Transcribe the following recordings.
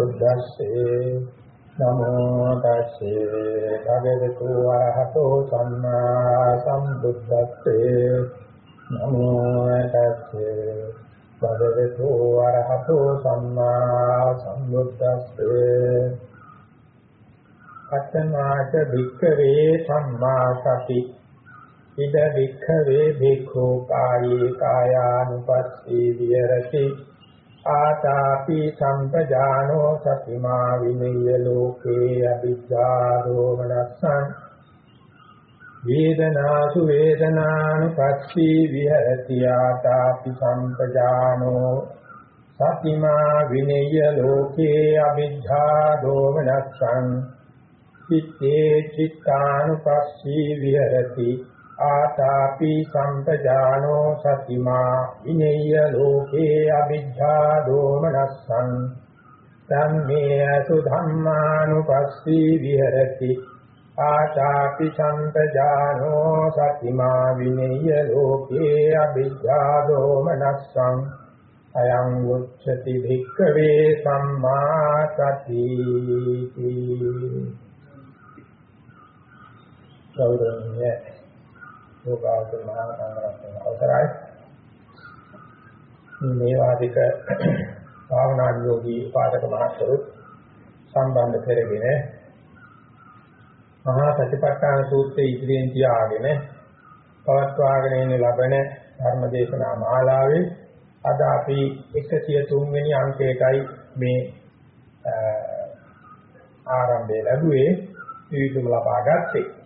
සම්බුද්දස්සේ නමෝ තස්සේ භගවතු වරහතෝ සම්මා සම්බුද්දස්සේ නමෝ තස්සේ භගවතු වරහතෝ සම්මා සම්බුද්දස්සේ අත්තමාච වික්ඛවේ සම්මා සති ඉද වික්ඛවේ භික්ඛු කායේ කායානුපස්සී විහෙරති ආතාපි සම්පජානෝ සතිමා විනය්‍ය ලෝකේ අවිජ්ජා දෝමනස්සං වේදනාසු වේදනානුපස්සී විහෙරති ආතාපි සම්පජානෝ සතිමා විනය්‍ය ලෝකේ අවිජ්ජා දෝමනස්සං චිත්තේ චිත්තානුපස්සී විහෙරති ආතාපි සම්පජානෝ සතිමා විනේය ලෝකේ අවිද්ධා දෝමනස්සං. ධම්මේ අසු ධම්මානුපස්සී විහෙරති. ආතාපි සම්පජානෝ සතිමා විනේය ලෝකේ අවිද්ධා දෝමනස්සං. අයං උච්චති භික්ඛවේ සම්මා සතිති. ගෞරවණීය යෝගාවචර මහා සංඝරත්නය අවසරයි. මේ වාදික භාවනා යෝගී පාදක මහත්වරු සම්බන්ධ කරගෙන මහා සතිපට්ඨාන සූත්‍රයේ ඉදිරියෙන් තියාගෙන පවත්වාගෙන යන ලබන ධර්මදේශනා මාලාවේ අද අපි 103 වෙනි අංකයටයි මේ ආරම්භය ලැබුවේ. විවිධම ලබා ගත්තේ.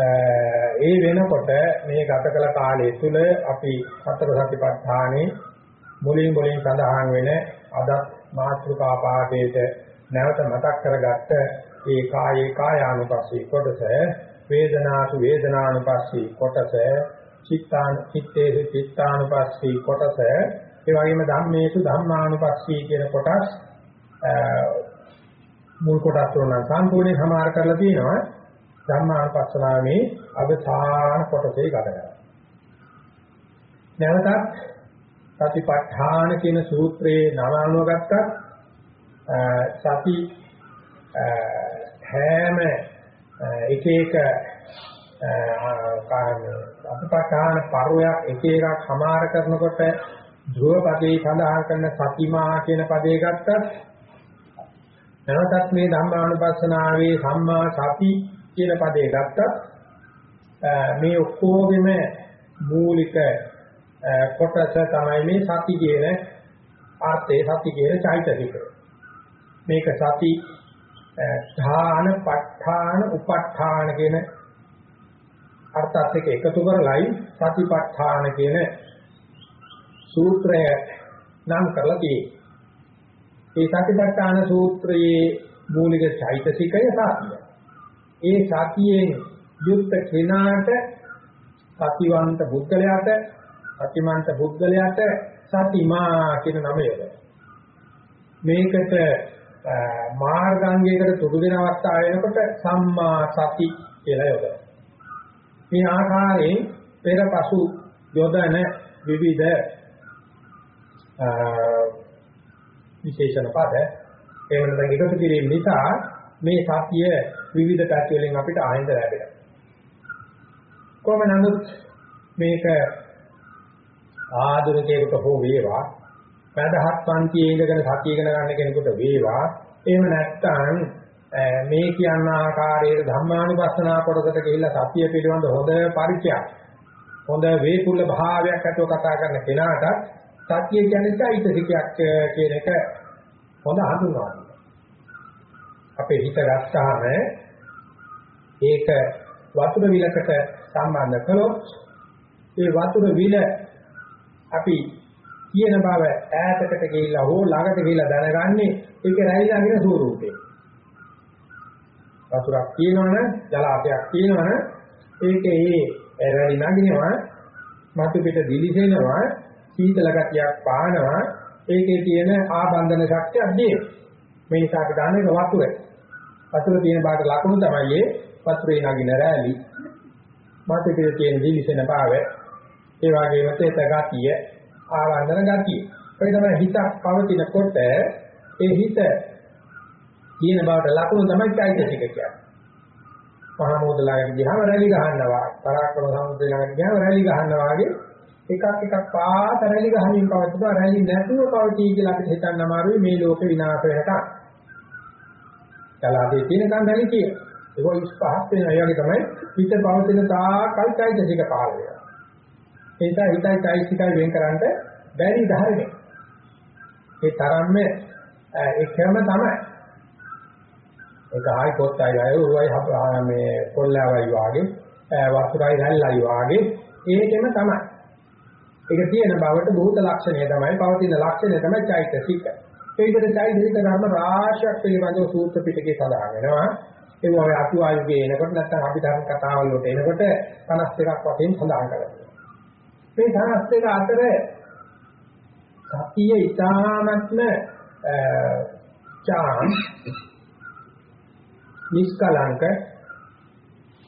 ඒ වෙනකොට මේ ගත කළ කාලය තුල අපි සතර සතිපට්ඨානේ මුලින් මුලින් සඳහන් වෙන අද මාත්‍රිකා පාඩේට නැවත මතක් කරගත්ත ඒ කායේ කායානුපස්සී කොටස වේදනාසු වේදනානුපස්සී කොටස චිත්තාන චිත්තේසු චිත්තානුපස්සී කොටස ඒ වගේම ධම්මේසු ධම්මානුපස්සී කියන කොටස් මුල් කොටස් වල සම්පූර්ණ සමාර කරලා තියෙනවා. ධම්මානුපස්සනාවේ අවසාන කොටසේ ගත කරනවා. නැවතත් සතිපට්ඨාන කියන සූත්‍රයේ නම අනුව ගත්තත් සති හැම එක එක අතිපට්ඨාන පරෝයක් එක එකක් සමාර කරනකොට ධ්‍රුව පදේ සඳහන් කරන සතිමා කියන පදේ ගත්තත් නැවතත් මේ ධම්මානුපස්සනාවේ සම්මා සති කියන පදේ ගත්තත් මේ ඔක්කොගෙම මූලික කොටස තමයි මේ සති කියන අර්ථයේ සති කියන චෛතසිකය. මේක සති ධාන ප ဋ ාණ උප ဋ ාණ කියන අර්ථات එක එකතු කරලයි සතිපට්ඨාන කියන සූත්‍රය නම් කරලා තියෙන්නේ. මේ සතිපට්ඨාන සූත්‍රයේ මූලික චෛතසිකය සාතිය. ඒ සතියෙන් යුක්ත කෙනාට සතිවන්ත බුද්ධලයාට සතිමන්ත බුද්ධලයාට සතිමා කියන නම යොදවනවා. මේකට මාර්ගාංගයකට තුඩු දෙන අවස්ථාව වෙනකොට සම්මා සති කියලා යොදවනවා. මේ ආකාරයෙන් පෙරපසු යොදන විවිධ විශේෂණ පද එහෙම නැත්නම් එකතු කිරීම නිසා මේ සතිය විවිධ පැති වලින් අපිට ආයෙත් ලැබෙනවා. කොහොම නමුත් මේක ආධුනිකයෙකුට හෝ වේවා වැඩහත් පන්තියේ ඉඳගෙන සතිය ඉගෙන ගන්න කෙනෙකුට වේවා එහෙම නැත්නම් මේ කියන ආකාරයේ ධම්මානුපස්සනා කොටසට ගිහිල්ලා සතිය පිළිබඳ හොඳ පරිචයක් හොඳ වේකුල භාවයක් ඇතුව කතා කරන කෙනාට සතිය කියන්නේ চৈতසිකයක් කියන එක හොඳ හඳුන්වනවා. අපේ හිත ගත්තාම ඒක වතුර විලකට සම්බන්ධ කළොත් ඒ වතුර විල අපි කියන බව ඈතකට ගිහිල්ලා හෝ ළඟට ගිහිල්ලා දැනගන්නේ ඒක රැයිලා කියන ස්වරූපේ. වතුරක් තියෙනවනේ ජලාශයක් තියෙනවනේ ඒකේ ඒ රැලි නගිනවා මතු පිට දිලිසෙනවා සීතල ගතියක් පානවා ඒකේ තියෙන ආබන්ධන ශක්තිය අධ්‍යය මේ නිසා අපි දන්නේ වතුර වතුර තියෙන බාට ලකුණු තමයි ඒ වතුරේ නගින රැලි මතු පිට තියෙන දිලිසෙන භාවය ඒ වගේම තේත ගතිය ආවන්දන ගතිය ඔය තමයි හිතක් පවතිනකොට ඒ හිත කියන බවට ලකුණු තමයි চৈতසික කියන්නේ. මහා මොදලාගෙන ගියාම රැලි ගහනවා. පරාක්‍රම සමුද්‍රය ළඟට ගියාම රැලි ගහනවා වගේ එකක් එකක් පාත රැලි ගහමින් පවතිනවා. රැලි නැතුව පවතී කියලා අපිට හිතන්න අමාරුයි මේ ලෝක විනාශ වෙනකන්. ජලාශයේ තියෙන කන්දලේ තියෙන. ඒක 25ක් වෙනවා. ඒ වගේ තමයි හිත පවතින තාකල් চৈতසික පහළ වෙනවා. ඒ නිසා හිතයි চৈতසිකයි වෙන් කරන්න බැරි ධර්මයක්. ඒ තරම්ම ඒකම තමයි. ඒක ආයි කොටයි ආයි උරුවයි මේ කොල්ලාවයි වාගේ වතුරයි රැල්ලයි වාගේ ඒකෙම තමයි. ඒක තියෙන බවට බොහෝත ලක්ෂණය තමයි පවතින ලක්ෂණය තමයි চৈতසික. ඒ විදිහට චෛතසික ධර්ම රාශියක් පිළිබඳව සූත්‍ර පිටකේ සඳහන් වෙනවා. ඒ වගේ අතුආයුගේ එනකොට නැත්නම් අභිධර්ම කතාවල වලට එනකොට 52ක් වශයෙන් සඳහන් කරලා මේ 52 අතර සතිය ඊ타මත්ම චාම් නිෂ්කලංක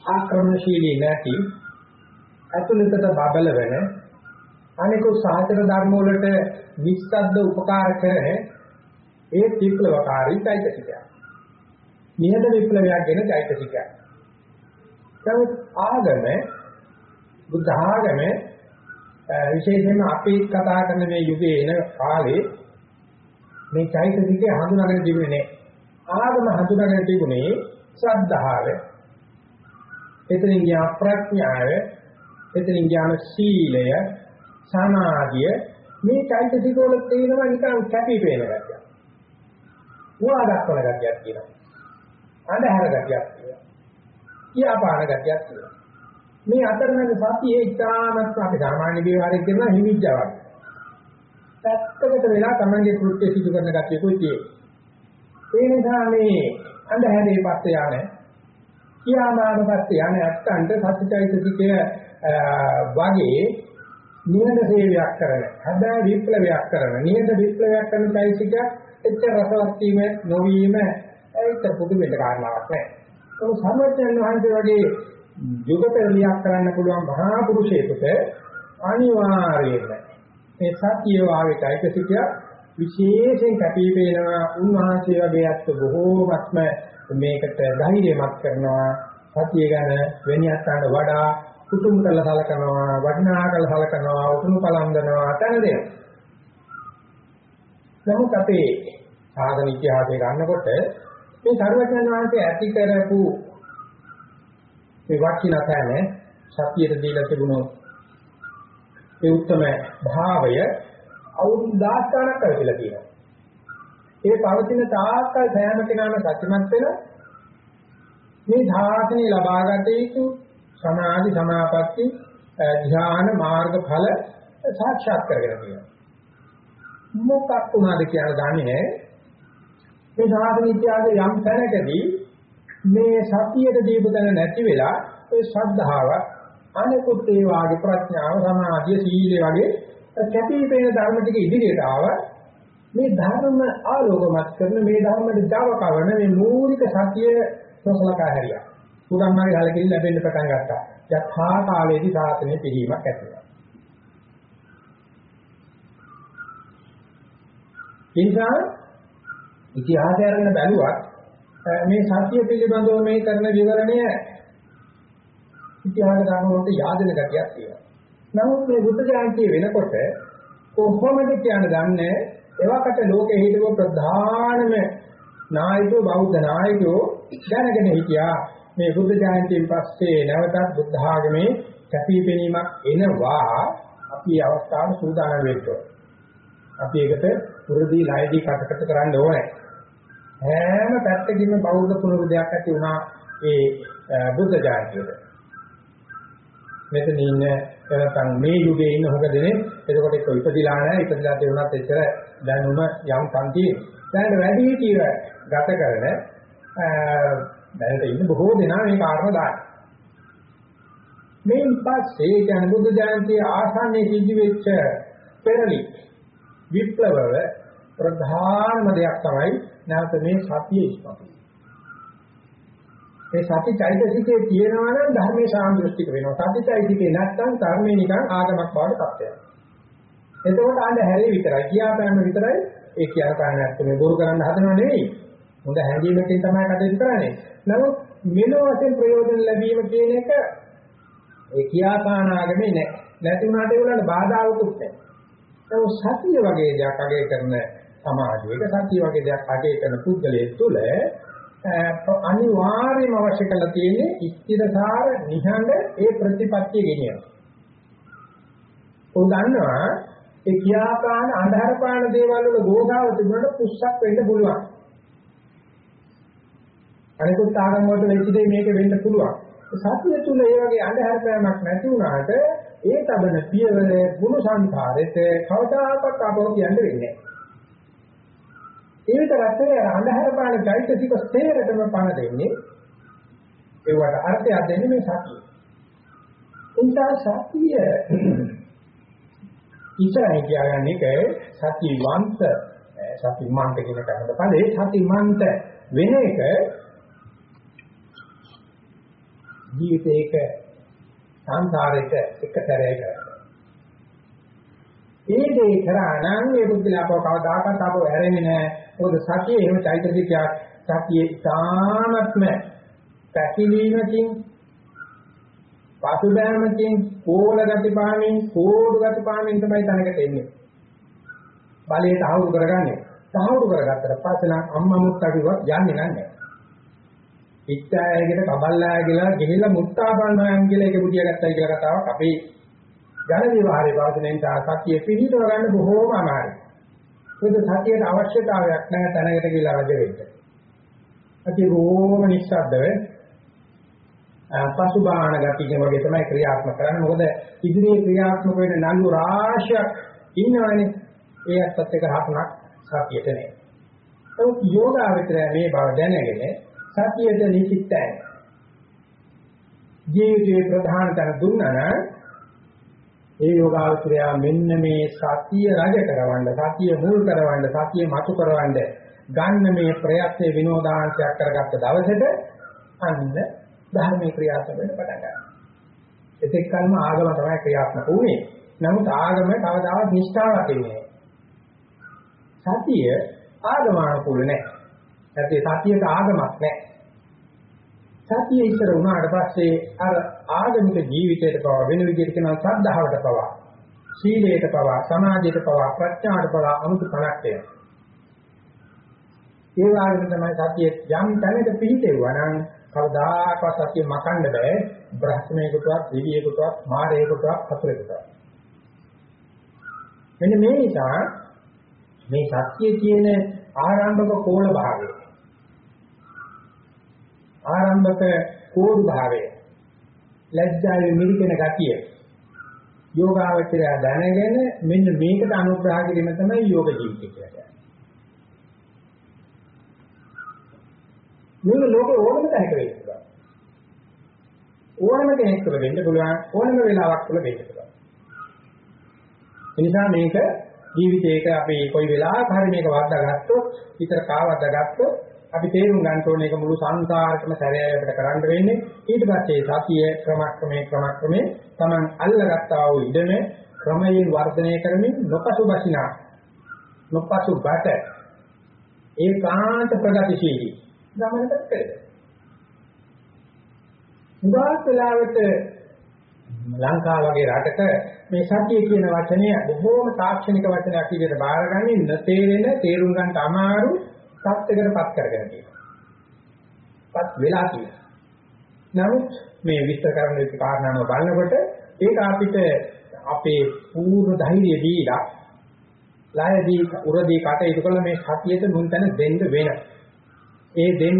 ආක්‍රමණශීලී නැති අතුලිතට බබල වෙන අනිකුත් සාහිත්‍ය ධර්ම වලට විස්සද්ද උපකාර කරන ඒ විප්ලවකාරී চৈতසිකය. නිහඬ විප්ලවයක් ගැන চৈতසිකය. නමුත් ආගම බුද්ධ ආගම විශේෂයෙන්ම අපි කතා කරන මේ යුගයේ එන කාලේ මේ চৈতසිකය හඳුනාගෙන තිබුණේ නැහැ. ආගම හඳුනාගෙන තිබුණේ ශ්‍රද්ධාව. එතනින් ගියා ප්‍රඥාව, එතනින් ගියාම සීලය, සමාධිය මේ চৈতසික වල තියෙනවා නිකන් කැපි පේන ගැටියක්. උවා දක්වන ගැතියක් කියනවා. අඳහර ගැතියක් කියනවා. කියාපාන ගැතියක් කියනවා. මේ අතරමැද සතියේ ඉතාමත් අපි සාමාන්‍ය විවරයක් කරන හිමිජාවක්. පැත්තකට වෙලා තමන්ගේ කෘත්‍ය සිදු කරන ගැතියකුයි තියෙන්නේ. ඒ නිසා මේ අන්ධහැරේ පස්සේ යන්නේ කියාමාන පස්සේ යන්නේ අත්තන්ට සත්‍යයිතිකය වගේ නිහඬ සේවයක් කරන හැබැයි විප්ලවයක් කරන නිහඬ විප්ලවයක් කරන চৈতසික එච්චර රසවත් වීම නොවීම ඒක පුදු වෙන්න කාරණාවක් නෑ. ඒක සම්මතයන් වහන්සේ වගේ යුග පෙරලියක් කරන්න පුළුවන් මහා පුරුෂයෙකුට අනිවාර්යයෙන්ම මේ සත්‍ය වාගේ চৈতසික විශේෂයෙන් කැපී පෙනෙනවා. උන්වහන්සේ වගේ අත් බොහෝමත්ම මේකට ධෛර්යමත් කරනවා. සතිය ගැන වෙනියත්ට වඩා කුතුම් කරලා සලකනවා වටිනා කරලා සලකනවා උතුම් පලන්දනවා තන දෙනවා නමුත් අපේ සාධන ඉතිහාසය ගන්නකොට මේ සර්වඥාන් වහන්සේ ඇති කරපු මේ වචිනතන සතියට දීලා තිබුණු ඒ උත්තරම භාවය අවුරුදු 10 ගණක් කරලා තියෙනවා. ඒ පවතින තාක්කල් සෑම කෙනාම සත්‍යමත් වෙන මේ ධාතනිය ලබා ගත යුතු සමාධි සමාපatti ධ්‍යාන මාර්ගඵල සාක්ෂාත් කරගෙන තියෙනවා. මොකක් වුණාද කියලා දන්නේ නැහැ. මේ ධාතන ඉතිහාසයේ යම් තැනකදී මේ සතියට දීපු තැන නැති වෙලා ඒ ශ්‍රද්ධාව අනිකුත් ඒ වාගේ ප්‍රඥාව සමාධිය සීලය වගේ කැපී පෙනෙන ධර්ම ටික ඉදිරියට ආව මේ ධර්ම ආලෝකමත් කරන මේ ධර්මයට Java කවන මේ මූලික සතිය සසලකා හැරියා. උගම්මාගේ හලකින් ලැබෙන්න පටන් ගත්තා. යථා කාලයේදී සාසනයේ පිළිවීමක් ඇති වෙනවා. ඉන්සා ඉතිහාසය අරගෙන බැලුවත් මේ සත්‍ය පිළිබඳව මේ කරන විවරණය ඉතිහාස ධර්ම වලට යාදෙන ගතියක් තියෙනවා. නමුත් මේ බුද්ධ ජයන්තිය වෙනකොට කොහොමද කියන දන්නේ එවකට ලෝකෙ හිටපු ප්‍රධානම නායකයෝ බෞද්ධ නායකයෝ දැනගෙන හිටියා මේ බුද්ධ ජයන්තියෙන් පස්සේ නැවතත් බුද්ධ ආගමේ කැපිපෙනීමක් එනවා අපි අවස්ථාව සූදානම් වෙන්න අපි ඒකට පුරුදී ලයිදී කටකට කරන්න ඕනේ. හැම පැත්තකින්ම බෞද්ධ පුරුදයක් ඇති වුණා ඒ බුද්ධ ජයන්තියට මෙතන ඉන්න නැත්නම් මේ යුගයේ ඉන්න හොඟ දෙනේ එතකොට ඒක ඉපදිලා නැහැ. ඉපදිලා තියුණත් එච්චර දැනුම යම් කන්ති දැන් වැඩි හිටියව ගත කරන දැනට ඉන්න බොහෝ දෙනා මේ කාරණා දාන මේ පස්සේ කියන බුද්ධ ජයන්ති ආසන්නයේ සිද්ධ වෙච්ච පෙරලි විප්ලවව ප්‍රධානම දෙයක් තමයි නැවත මේ සතිය ඉස්මතු මේ සති චෛතසිකයේ තියෙනවා නම් ධර්මයේ සාන්දෘෂ්ටික වෙනවා. සති චෛතසිකේ නැත්තම් ධර්මයේ නිකන් ආගමක් බවට පත් වෙනවා. එතකොට අඬ හැරේ විතරයි කියාපෑම විතරයි ඒ කියාපෑම නැත්නම් මේ බොරු කරන්න හදනව නෙවෙයි. හොඳ හැඟීමකින් තමයි කටයුතු කරන්නේ. නමුත් මෙලොව වශයෙන් ප්‍රයෝජන ලැබීම කියන එක ඒ කියාපාන ආගමේ නැහැ. නැති වුණාට ඒගොල්ලන්ට බාධාවකුත් නැහැ. නමුත් සතිය වගේ දෙයක් අගය කරන සමාජයක සතිය වගේ දෙයක් අගය කරන පුද්ගලයෙක් තුළ අනිවාර්යම අවශ්‍ය කරලා තියෙන්නේ ස්ථිරසාර නිහඬ ඒ ප්‍රතිපත්තිය ගෙනියන. උන් දන්නවා ඒ කියාපාන අන්ධහර පාන දේවල් වල ගෝධාව තිබුණාට පුස්සක් වෙන්න පුළුවන්. අනිකුත් ආගම් වලට වෙච්ච දේ මේක වෙන්න පුළුවන්. සතිය තුල ඒ වගේ අන්ධහර පෑමක් නැති වුණාට ඒ තබන පියවර ගුණ සංඛාරෙට කවදාකවත් අපෝ කියන්න වෙන්නේ නැහැ. ඒ විතරක් නෙවෙයි අන්ධහර පාන চৈতසික ස්ථේරටම පාන දෙන්නේ. ඒවට අර්ථයක් දෙන්නේ මේ සතිය. එනිසා සතිය ඉතරයි කියන්නේ සතිවන්ත සතිමන්ත කියන කමද පදේ සතිමන්ත වෙන එක ජීවිතේක සංසාරෙට එකතරේ කරා. ඒ දේ කරා නම් ඒ බුද්ධලාපව කවදාකවත් අපව ඇරෙන්නේ නැහැ. මොකද සතිය එහෙම චෛතසිකයක් සතියේ තාමත්ම පැකිලීමකින් පසුබෑමකින් කෝල ගති පාමින් කෝඩු ගති පාමින් තමයි තනකට එන්නේ. බලයට ආවුරු කරගන්නේ. සාහවුරු කරගත්තට පස්සේ නම් අම්මා මුත්තටිවත් යන්නේ නැහැ. ඉච්ඡායකට කබල්ලාය කියලා ගිහිල්ලා මුත්තා බලනවා කියලා ඒක බුදියා ගත්තයි කියලා කතාවක් අපේ ජන විවහාරේ වාදනයෙන් සාකච්ඡිය පිළිතුර ගන්න බොහෝම අමාරුයි. මොකද සතියට අවශ්‍යතාවයක් නැහැ තැනකට ගිහිල්ලා රජ වෙන්න. අපි රෝම නිස්සද්දව පසුබාහන ගතිය වගේ තමයි ක්‍රියාත්මක කරන්නේ. මොකද ඉදිරියේ ක්‍රියාත්මක වෙන නළු රාශියක් ඉන්නවනේ. ඒ අත්ත් එක හකුණක් සතියට නෑ. නමුත් යෝගාවචරය මේ බව දැනගෙන සතියට නිසිතයි. ජීවිතේ ප්‍රධාන තර දුන්නා නම් ඒ යෝගාවචරය මෙන්න මේ සතිය රජ කරවන්න, සතිය මුල් කරවන්න, සතිය මතු කරවන්න ගන්න මේ ප්‍රයත්න විනෝදාංශයක් කරගත්ත දවසේද අන්න ධර්මයේ ක්‍රියාත්මක වෙන්න පටන් ගන්නවා. එතෙක් කල්ම ආගම තමයි ක්‍රියාත්මක වුනේ. නමුත් ආගම කවදාවත් නිෂ්ඨාවක් වෙන්නේ නැහැ. සතිය ආගමානුකූල නැහැ. සතිය සතියට ආගමක් නැහැ. සතිය ඉස්සර වුණාට පස්සේ අර ආගමික ජීවිතයට පවා වෙන විදිහට කියනවා සද්ධාවට පවා සීලයට පවා සමාධියට පවා ප්‍රඥාවට පවා අමුතු කලක් වෙනවා. ඒ වගේම තමයි සතිය යම් තැනක පිහිටෙවුවා නම් කවදාකවත් සතිය මකන්න බෑ බ්‍රහ්මණයෙකුටවත් දෙවියෙකුටවත් මාරයෙකුටවත් හතරෙකුටවත් මෙන්න මේ නිසා මේ සත්‍යයේ තියෙන ආරම්භක කෝල භාවය ආරම්භක කෝඩු භාවය ලැජ්ජාවේ මිරිකෙන ගතිය යෝගාවචරය දැනගෙන මෙන්න මේකට අනුග්‍රහ කිරීම තමයි යෝග ජීවිතය කියන්නේ මේක ලෝකේ ඕනම තැනක වෙන්න පුළුවන්. ඕනම කෙනෙක් තුළ වෙන්න පුළුවන් ඕනම වෙලාවක් තුළ වෙන්න පුළුවන්. ඒ නිසා මේක ජීවිතේක අපි කොයි වෙලාවක හරි මේක වද්දාගත්තොත් විතර කාවද්දාගත්තොත් අපි තේරුම් ගන්න ඕනේ ඒක මුළු සංසාරෙම සැරයකට කරන්න වෙන්නේ ඊට පස්සේ සතිය ක්‍රමක්‍රමේ ක්‍රමක්‍රමේ Taman අල්ලගත්තා වූ ඉඩම ක්‍රමයෙන් වර්ධනය කරමින් නොපසු බසිනා නොපසු බට ඒකාන්ත ප්‍රගතිශීලී ගමනකට කරේ. උදාස් වෙලාවට ලංකාව වගේ රටක මේ සතිය කියන වචනය බොහෝම තාක්ෂණික වචනයක් විදිහට බාරගන්නේ නැතේරෙන තේරුම් ගන්න අමාරු තත්ත්වයකටපත් කරගෙන තියෙනවා. පත් වෙලා තියෙනවා. නමුත් මේ විස්තර කරන්න විදිහ කාරණාව බලනකොට ඒක අපිට අපේ පූර්ණ ධෛර්යය දීලා ලයදී උරදී කටයුතු කළ මේ සතියට මුන්තන දෙන්න වෙනවා. ඒ දෙන්න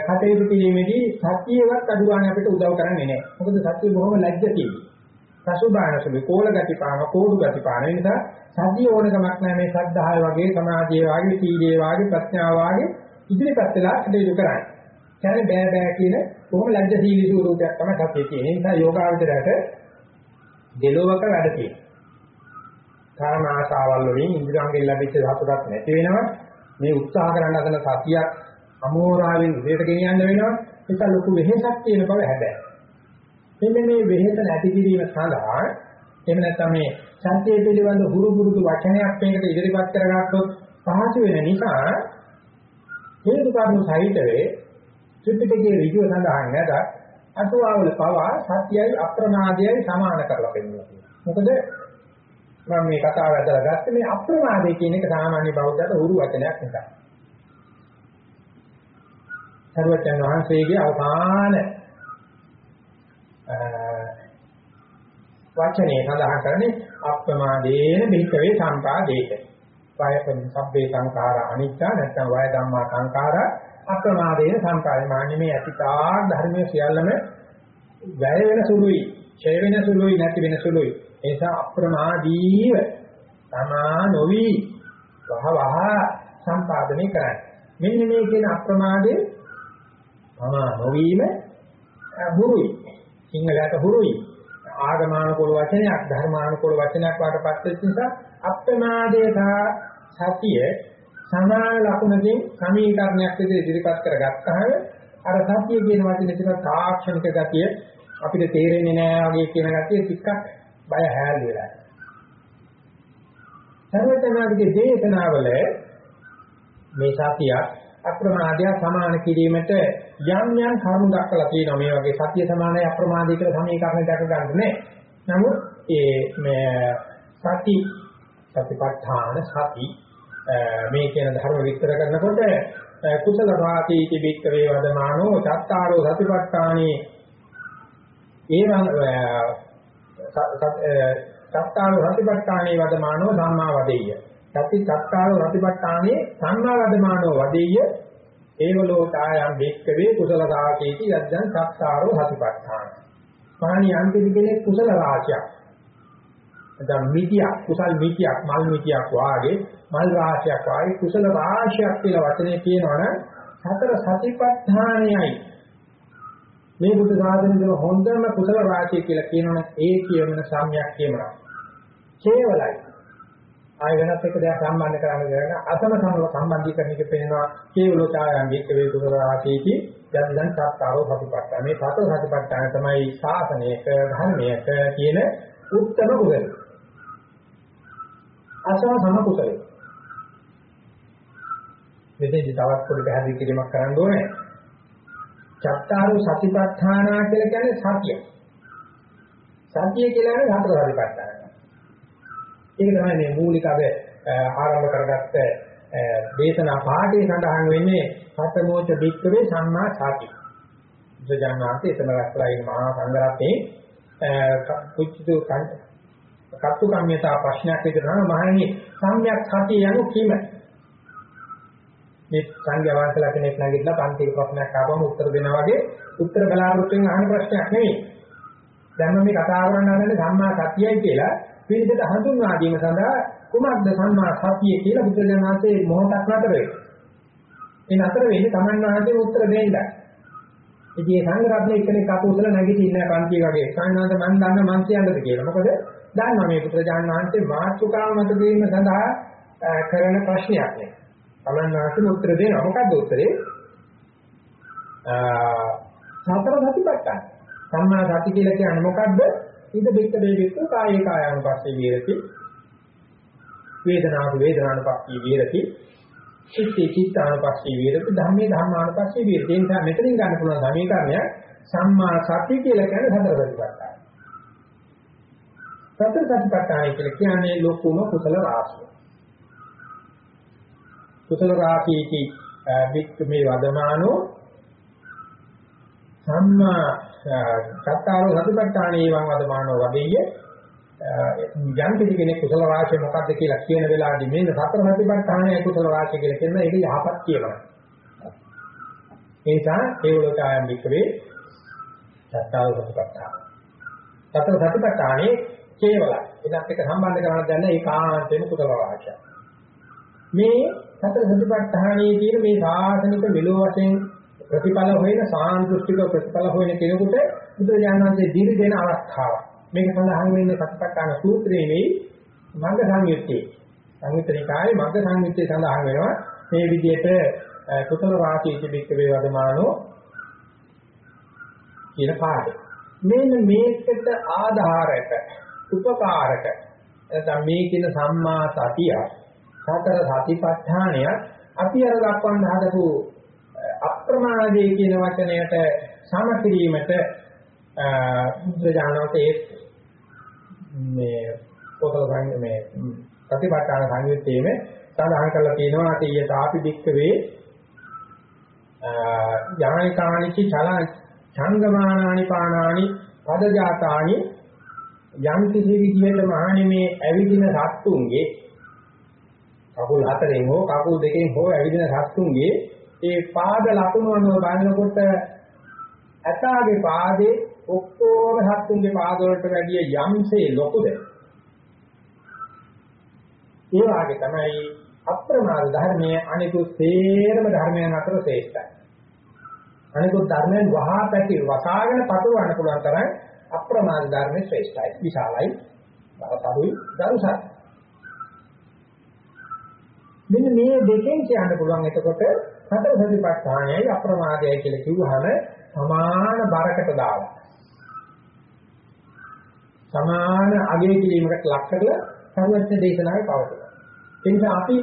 කටයුතු කිරීමේදී සත්‍යවත් අදුගාන අපිට උදව් කරන්නේ නැහැ. මොකද සත්‍ය බොහොම ලැජ්ජතියි. පසුබාහනසුලි කෝල ගති පාන කෝඩු ගති පාන ඒ නිසා සත්‍ය ඕනකමක් නැහැ මේ සද්ධාය වගේ සමාධිය වගේ සීලේ වගේ ප්‍රඥාව වගේ ඉදිරිපත් වෙලා කටයුතු කරන්නේ. කියන්නේ බෑ බෑ කියන බොහොම ලැජ්ජශීලී ස්වරූපයක් තමයි සත්‍ය කියන්නේ. ඒ නිසා යෝගාවචරයට දෙලොවක වැඩ තියෙනවා. කාම ආශාවල් වලින් ඉන්ද්‍රියයන්ගෙන් ලැබිච්ච සතුටක් නැති වෙනවා. මේ උත්සාහ කරන අතන සතියක් අමෝරාවෙන් ඉදිරියට ගෙනියන්න වෙනවා. ඒක ලොකු වෙහෙසක් තියෙන බව හැබැයි. මෙන්න මේ වෙහෙස නැති කිරීම සඳහා එහෙම නැත්නම් මේ සත්‍යය පිළිබඳ හුරු පුරුදු වචනයක් මේකට ඉදිරිපත් කරගත්තොත් පහසු වෙන නිසා හේතු කාරණු සහිතවේ ත්‍රිපිටකයේ ඍජුව සඳහන් නැත අටුවාවල පවා සත්‍යයයි අප්‍රමාදයයි සමාන කරලා පෙන්නනවා. මොකද මම මේ කතාව ඇදලා ගත්තේ මේ අප්‍රමාදය කියන එක සාමාන්‍ය බෞද්ධයට උරු වචනයක් නිසා. සර්වඥ වහන්සේගේ අවසාන වචනේ සඳහන් කරන්නේ අප්‍රමාදේන භික්කවේ සම්පාදේත. වයපන් සබ්බේ සංඛාර අනිච්ච නැත්නම් වය ධම්මා සංඛාර අප්‍රමාදේන සම්පාදේ. මාන්නේ මේ අතිතා ධර්මයේ සියල්ලම වැය වෙන සුළුයි, ඡය වෙන සුළුයි, නැති වෙන සුළුයි. ඒ නිසා අප්‍රමාදීව තමා නොවි වහ වහ සම්පාදනය කරන්නේ. මෙන්න මේ කියන අප්‍රමාදයේ තමා නොවීම හුරුයි. සිංහලයට හුරුයි. ආගමානුකූල වචනයක් ධර්මානුකූල වචනයක් වාටපත් වෙච්ච නිසා අප්‍රමාදයේ සහ සතිය සමාන ලකුණකින් සමීකරණයක් විදිහට ඉදිරිපත් කරගත්තාම අර සතිය කියන වචනේ තියෙන තාක්ෂණික ගතිය අපිට තේරෙන්නේ නැහැ වගේ කියන ගතිය ටිකක් බය හැල් වෙලා. සර්වඥාගේ දේශනාවල මේ සතිය අප්‍රමාදය සමාන කිරීමට යම් යම් කරුණු දක්වලා තියෙනවා මේ වගේ සතිය සමානයි අප්‍රමාදී කියලා සමීකරණ දක්ව ගන්න නෑ. නමුත් ඒ මේ සති සතිපට්ඨාන සති මේ කියන ධර්ම විස්තර කරනකොට කුසල වාතීති බික්කවේ වදමානෝ චත්තාරෝ සතිපට්ඨානේ ඒවං සත්තාරෝ සතිපට්ඨානේ වදමානෝ සම්මා වදෙය්‍ය සති සත්තාරෝ සතිපට්ඨානේ සම්මා වදමානෝ වදෙය්‍ය ඒවලෝකායම් බික්කවේ කුසල රාශීති යද්දන් සත්තාරෝ සතිපට්ඨාන. මහණි යම් කෙනෙක් කුසල රාශියක් දැන් මිතියක් කුසල් මිතියක් මල් මිතියක් වාගේ මල් රාශියක් වාගේ කුසල රාශියක් කියලා වචනේ කියනවනම් සතර සතිපට්ඨානයයි. මේ බුද්ධ සාධනෙක හොඳම කුසල රාශිය කියලා කියනවනම් ඒ කියවෙන සම්‍යක් කියනවා. කේවලයි. ආය වෙනත් එක දෙයක් සම්බන්ධ කරන්න දෙන අසම සමව සම්බන්ධීකරණයක පෙන්වනවා කේවලෝචායන් වික්කවේ කුසල රාශීති යද්දන් සත්තාරෝ සතිපට්ඨාන මේ සතර සතිපට්ඨාන තමයි ශාසනයක ධර්මයක කියන උත්තර කුසල අසම සම කුසලයි මෙතෙන්දි තවත් පොඩි පැහැදිලි කිරීමක් කරන්න ඕනේ. චත්තාරු සතිපට්ඨානා කියලා කියන්නේ සතිය. සතිය කියලා කියන්නේ හතර සතිපට්ඨාන. ඒක තමයි මේ මූලික අද ආරම්භ කරගත්ත දේශනා පාඩේ සඳහන් වෙන්නේ සතමෝච වික්කවේ සම්මා සති. බුදුජානනාථ එතන රැස්ලා ඉන්න මහා සංඝරත්නයේ කුච්චිතු කත්තු කම්මිතා ප්‍රශ්නයක් විදිහට නම් මහණෙනි සම්‍යක් සතිය යනු කීමයි? මේ සංඝයා වහන්සේලා කෙනෙක් නැගිටලා පන්තික ප්‍රශ්නයක් ආවම උත්තර දෙනවා වගේ උත්තර බලාපොරොත්තුෙන් අහන ප්‍රශ්නයක් නෙවෙයි. දැන් මේ කතා කරන්න හදන්නේ සම්මා සතියයි කියලා පිළිදෙට හඳුන්වා දීම සඳහා කුමක්ද සම්මා සතිය කියලා බුදුරජාණන් වහන්සේ මොහොතක් නතර වෙයි. ඒ නතර වෙන්නේ Taman වහන්සේ උත්තර දෙන්නයි. ඉතින් ඒ සංඝ රත්නේ එක්කෙනෙක් අකුසල නැගිටින්න පන්ති වගේ සංඝනාත මන් දන්න මං කියන්නද කියලා. මොකද දන්නවා මේ බුදුරජාණන් වහන්සේ මාතෘකාව මත දීම සඳහා කරන ප්‍රශ්නයක් නේ. තමන්නාසෙම උත්තර දෙනවා. මොකද්ද උත්තරේ? සතර සතිපට්ඨාන. සම්මා සති කියලා කියන්නේ මොකද්ද? ඉද බික්ක වේවික්ක කායේ කායानुපස්සේ විහෙරති. වේදනාව වේදනානුපස්සී විහෙරති. චිත්තේ චිත්තානුපස්සී විහෙරති. ධම්මේ ධම්මානුපස්සී විහෙරති. ඒ නිසා මෙතනින් ගන්න පුළුවන් සමීකරණය සම්මා සති කියලා කියන්නේ සතර සතිපට්ඨාන. සතර සතිපට්ඨාන කියලා කියන්නේ ලෝකෝම කුසල රාශිය. කුසල රාශීති වික්ක මේ වදමානෝ සම්මා සත්තාරෝ සතිපට්ඨානේ වං වදමානෝ වදෙය්‍ය යම් කිසි කෙනෙක් කුසල රාශිය මොකක්ද කියලා කියන වෙලාවදී මේ සතර සතිපට්ඨානය කුසල රාශිය කියලා කියන එක යහපත් කියනවා. ඒ නිසා ඒවලකායම් වික්‍රේ සත්තාරෝ සතිපට්ඨාන. සතර සතිපට්ඨානේ කේවලයි. එදත් එක සම්බන්ධ කරගන්න දැන ඒකාන්තයෙන් කුසල රාශිය. මේ සතර සතිපට්ඨානයේ තියෙන මේ සාසනික මෙලෝ වශයෙන් ප්‍රතිඵල හොයන සාන්දෘෂ්ටික ප්‍රතිඵල හොයන කෙනෙකුට බුදුරජාණන්සේ දීර්ඝ දෙන අවස්ථාවක්. මේක සඳහන් වෙන්නේ සතිපට්ඨාන සූත්‍රයේ නෙයි මග්ග සංයුත්තේ. සංයුත්තනිකායේ මග්ග සංයුත්තේ සඳහන් වෙනවා මේ විදිහට කුසල වාචී තිබෙක වේවදමානෝ කියන පාඩේ. මෙන්න මේකට ආධාරයට උපකාරක නැත්නම් මේ කියන සම්මා සතිය සතර සතිපට්ඨානය අපි අර දක්වන්න හදපු අප්‍රමාදයේ කියන වචනයට සම කිරීමට බුද්ධ මේ පොතල මේ ප්‍රතිපත්තාන සංයුත්තේම සඳහන් කරලා තියෙනවා අතිය තාපි දික්කවේ යානිකානිචි චල ඡංගමානානි පානානි පදජාතානි යම් කිසි විදිහට මහණෙනි මේ ඇවිදින සත්තුන්ගේ කකුල් හතරෙන් හෝ කකුල් දෙකෙන් හෝ ඇවිදින සත්තුන්ගේ ඒ පාද ලකුණු අනුව බලනකොට ඇතාගේ පාදේ ඔක්කොම සත්තුන්ගේ පාද වලට වැඩිය යම්සේ ලොකුද ඒ වාගේ තමයි අප්‍රමාද ධර්මයේ අනිකුත් සේරම ධර්මයන් අතර ශ්‍රේෂ්ඨයි. අනිකුත් ධර්මයන් වහා පැති වසාගෙන පතුරවන්න පුළුවන් තරම් අප්‍රමාද ධර්මයේ ශ්‍රේෂ්ඨයි. විශාලයි, බරපතලයි, දරුසයි. මෙන්න මේ දෙකෙන් කියන්න පුළුවන් එතකොට සතර සතිපට්ඨානයයි අප්‍රමාදයයි කියලා කිව්වහම සමාන බරකට දාලා සමාන අගය කිරීමකට ලක් කරලා සර්වඥ දේශනාවේ පවතිනවා. ඒ නිසා අපි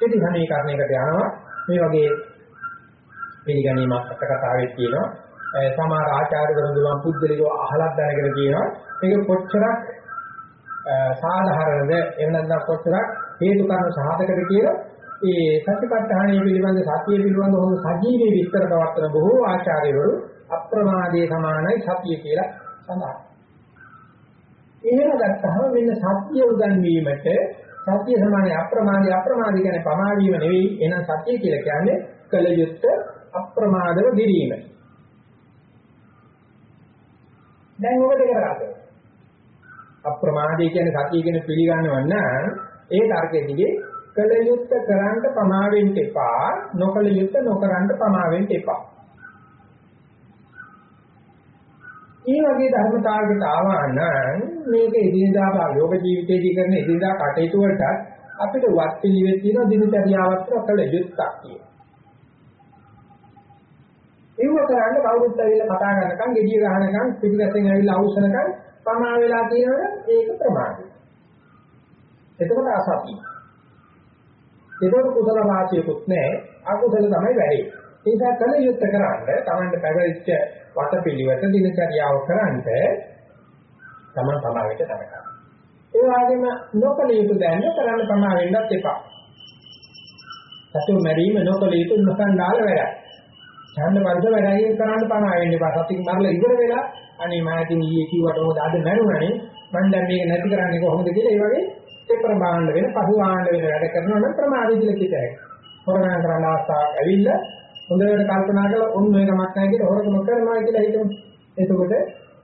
කෙටි සමීකරණයකට යනවා මේ වගේ පිළිගැනීමක් අට කතාවේ තියෙනවා. සමහර ආචාර්යවරුන් දුලම් පුද්ගලිකව අහලක් දැනගෙන තියෙනවා. මේක කොච්චරක් සාධාරණද එහෙම නැත්නම් කොච්චරක් හේතු කාරණ සාධකද කියලා ඒ සත්‍යපට්ඨානය පිළිබඳ සතිය පිළිබඳ හොඳ සජීවී විස්තර පවත්වන බොහෝ ආචාර්යවරු අප්‍රමාදයේ සමානයි සතිය කියලා සඳහන්. එහෙම ගත්තහම මෙන්න සත්‍ය උගන්වීමට සත්‍ය සමානයි අප්‍රමාදී අප්‍රමාදී කියන්නේ පමාදීම නෙවෙයි එහෙනම් සත්‍ය කියලා කියන්නේ කල යුත්ත අප්‍රමාදව දිරීම. දැන් ඔබ දෙක කරාද? අප්‍රමාදී කියන්නේ සත්‍ය කියන පිළිගන්නවන්න ඒ තර්කයේ දිගේ කල යුත්ත කරන්න පමාවෙන්න එපා නොකල යුත්ත නොකරන්න පමාවෙන්න එපා. මේ වගේ ධර්මතාවයකට ආවා නම් මේක එදිනදා භාගයෝග ජීවිතයේදී කරන එදිනදා කටයුතු වලට අපිට වත් පිළිවෙත් තියෙන දිනචරියාවක් කළ යුත්තක් තියෙනවා. ඒව කරන්නේ කවුරුත් ඇවිල්ලා කතා කරනකම් gediya ගහනකම් පිටිගැසෙන් ඇවිල්ලා අවශ්‍යනකම් පමා වෙලා තියෙනවනේ ඒක ප්‍රමාදයි. එතකොට අසපි. ඒකෝට කුසල වාසියකුත් නැහැ අකුසල තමයි වැඩි. ඒ නිසා කල යුත්ත කරන්නේ Tamanට පැවරිච්ච වටපිළිවෙත දිනචරියාව කරන්ට තමන් සමාවෙට තරකා. ඒ වගේම නොකල යුතු දැන කරන්න තමා වෙන්නත් එපා. සතු මැරීම නොකල යුතු නොකන්ඩාල වැඩක්. ඡන්ද වර්ධ වැඩයි කරන්න තමා වෙන්න එපා. සතින් මරලා ඉවර වෙලා අනේ මාතින් ඊයේ කිව්වට මොකද අද මැරුණානේ මම දැන් මේක නැති කරන්නේ කොහොමද කියලා ඒ වගේ පෙපර බාහන්න වෙන පහු ආහන්න වෙන වැඩ කරනවා නම් ප්‍රමාදී කියලා කිතයි. හොරගම් කරන්න අවස්ථාවක් ඇවිල්ලා හොඳට කල්පනා කරලා ඔන්න ඔය කමක් නැහැ කියලා හොරකම කරනවා කියලා හිතමු. එතකොට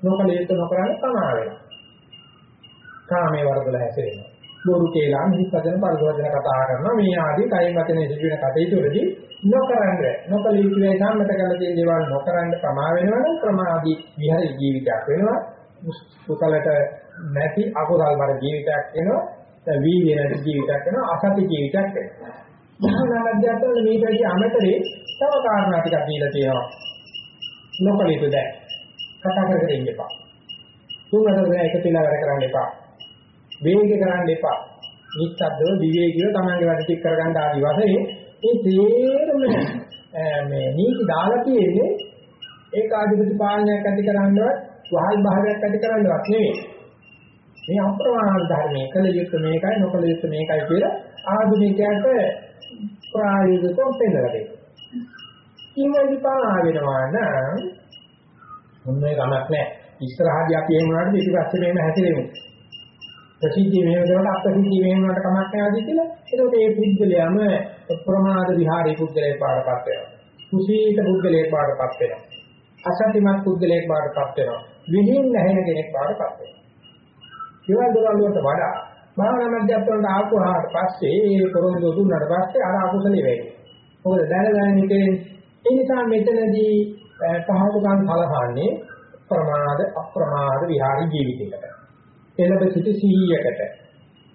නොකල යුතු නොකරන්නේ තමා වෙනවා. කාමයේ වරදලා හැසිරෙනවා. බොරු කියලා මිහිපදන පරිවර්තන කතා කරනවා මේ ආදී කයින් වචනේ සිදුවෙන කටයුතු වලදී නොකරන්න නොකල යුතු වේ සම්මත කරලා තියෙන දේවල් නොකරන්න ප්‍රමා වෙනවනම් ප්‍රමාදී විහාර ජීවිතයක් වෙනවා. කුසලට නැති අකුසල් වල ජීවිතයක් වෙනවා. වීර්ය නැති ජීවිතයක් වෙනවා. අසති ජීවිතයක් වෙනවා. භාවනා අධ්‍යාත්මවල මේ පැති අමතරේ තව කාරණා ටිකක් දීලා තියෙනවා. නොකල යුතු දැන් කතා කරගෙන ඉන්න එපා. තුන් හතර දෙනා එකතු වෙලා වැඩ කරන්න එපා. වේගය කරන්න එපා. නිස්සද්දව විවේකීව තමන්ගේ වැඩ ටික කරගන්න ආදි වශයෙන් මේ තේරම මේ නීති දාලා තියෙන්නේ ඒකාධිපති පාලනයක් ඇති කරන්නවත් වහල් භාවයක් ඇති කරන්නවත් නෙවෙයි. මේ අප්‍රමාණ ධර්මයේ කල යුත්තේ මේකයි නොකල යුත්තේ මේකයි කියලා ආධුනිකයන්ට ප්‍රායෝගිකව පෙන්නලා දෙනවා. ඉංග්‍රීසි පානා වෙනවා නම් මොන්නේ කමක් නැහැ. ඉස්සරහදී අපි එහෙම වුණාට පිටිපස්සේ මෙහෙම හැතිරෙමු. ප්‍රසිද්ධිය මෙහෙම කරනකොට අප්‍රසිද්ධිය මෙහෙම වුණාට කමක් නැහැ ආදී කියලා. ඒකෝට මේ පුද්ගලයාම ප්‍රමාද විහාරී පුද්ගලයෙක් පාඩපත් වෙනවා. කුසීත පුද්ගලයෙක් පාඩපත් වෙනවා. අසත්‍යමත් පුද්ගලයෙක් පාඩපත් වෙනවා. විහිං නැහෙන කෙනෙක් පාඩපත් වෙනවා. ඒවා දරවල් වලට වඩා භාවනා මධ්‍යස්ථානට ආපුවාට පස්සේ ඒ පොරොන්දු දුන්නාට පස්සේ අර අකුසලෙ වෙයි. මොකද දැන දැන හිතේ ඒ නිසා මෙතනදී පහසුකම් සලහන්නේ ප්‍රමාද අප්‍රමාද විහාරී ජීවිතයකට. එළඹ සිටි 100කට.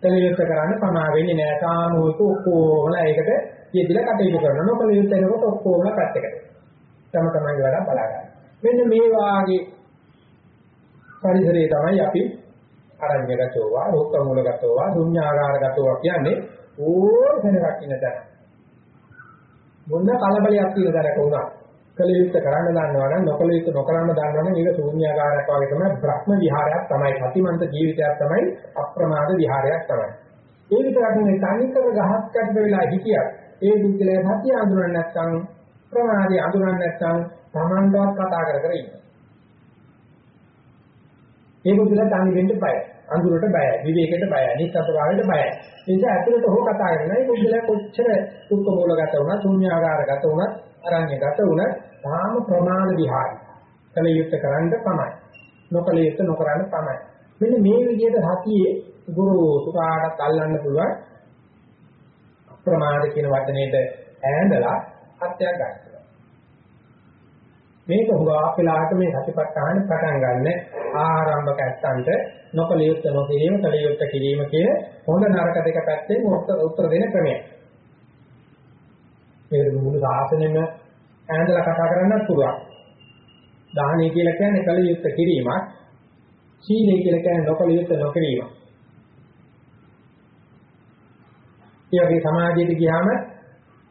කලියුත් කරන්න පමා වෙන්නේ නැහැ. සාමූහික ඔක්කොම ඒකට යෙදিলা කටයුතු කරනවා. නොකලියුත් වෙනකොට ඔක්කොම පැත්තකට. තම තමයි වැඩ බලා ගන්න. මෙන්න මේ වාගේ පරිසරයේ තමයි අපි අරඤ්‍යගතෝ වා රෝක්ක මූලගතෝ වා ශුඤ්ඤාගාරගතෝ වා කියන්නේ ඕන කෙනෙක් ඉන්න තැන. මොන කලබලයක් තියෙන දරක උනා. කලියුත් කරන්න දන්නවා නම් නොකලියුත් නොකරන්න දන්නවා නම් ඒක ශූන්‍යාකාරයක් වගේ තමයි බ්‍රහ්ම විහාරයක් තමයි. සතිමන්ත ජීවිතයක් තමයි අප්‍රමාද විහාරයක් තමයි. ඒ විතරක් නෙවෙයි තනිකර ගහක් කඩ වෙලා හිටියත් ඒ බුද්ධලේ සත්‍ය අඳුරන්නේ නැත්නම් ප්‍රමාදී අඳුරන්නේ නැත්නම් Tamanටවත් කතා කර කර ඉන්නවා. ඒ බුද්ධලා තනි වෙන්න බයයි. අඳුරට බයයි. විවේකයට බයයි. නිස්සද්ද භාවයට බයයි. ඒ නිසා ඇතුළට හො කතා කරනවා. මේ බුද්ධලා කොච්චර දුක්ඛ මූලගත වුණා, ශුන්‍යාකාරගත වුණා, අරඤ්‍යගත වුණා, තාම ප්‍රමාණ විහාරي. කලියුත් කරන්න තමයි. නොකලියුත් නොකරන්න තමයි. මෙන්න මේ විදිහට සතියේ ගුරු සුඛාට අල්ලන්න පුළුවන් අප්‍රමාද කියන වචනේට ඈඳලා අත්‍යක් ගන්නවා. මේක හුඟා වෙලාවට මේ සතිපට්ඨාන පටන් ගන්න ආරම්භක ඇත්තන්ට නොකලියුත් නොකිරීම කලියුත් කිරීම කියන හොඳ නරක දෙක පැත්තෙන් උත්තර දෙන ක්‍රමයක්. මේක මුළු සාසනෙම ඈඳලා කතා කරන්නත් පුළුවන්. දාහණය කියලා කියන්නේ කලියුත් කිරීමක්. සීලය කියලා කියන්නේ නොකලියුත් නොකිරීමක්. ඒ වගේ සමාධියට ගියාම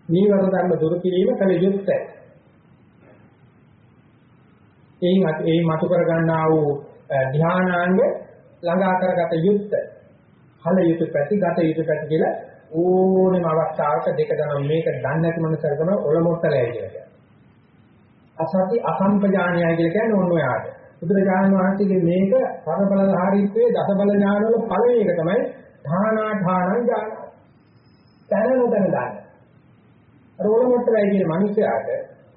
නීවර ධර්ම දුරු කිරීම කල යුත්තේ. එයින් ඒ මතු කර ගන්නා වූ ධානාංග ළඟා කරගත යුත්තේ. හල යුතු පැති ගත යුතු පැති කියලා ඕනෙම අවස්ථාවක දෙක ගන්න මේක දන්නේ නැති මනසට තමයි ඔලොමොට්ටලයි කියලා කියන්නේ. අසති අසම්පජානියයි කියලා කියන්නේ ඕන ඔයාට. බුදුරජාණන් වහන්සේගේ මේක පරබලධාරීත්වයේ දස බල ඥානවල පළවෙනි එක තමයි ධානා ධානං ඥාන. තන නොතන ගන්න. අර ඕලොමොට්ට වෙයි කියන මිනිස්යාට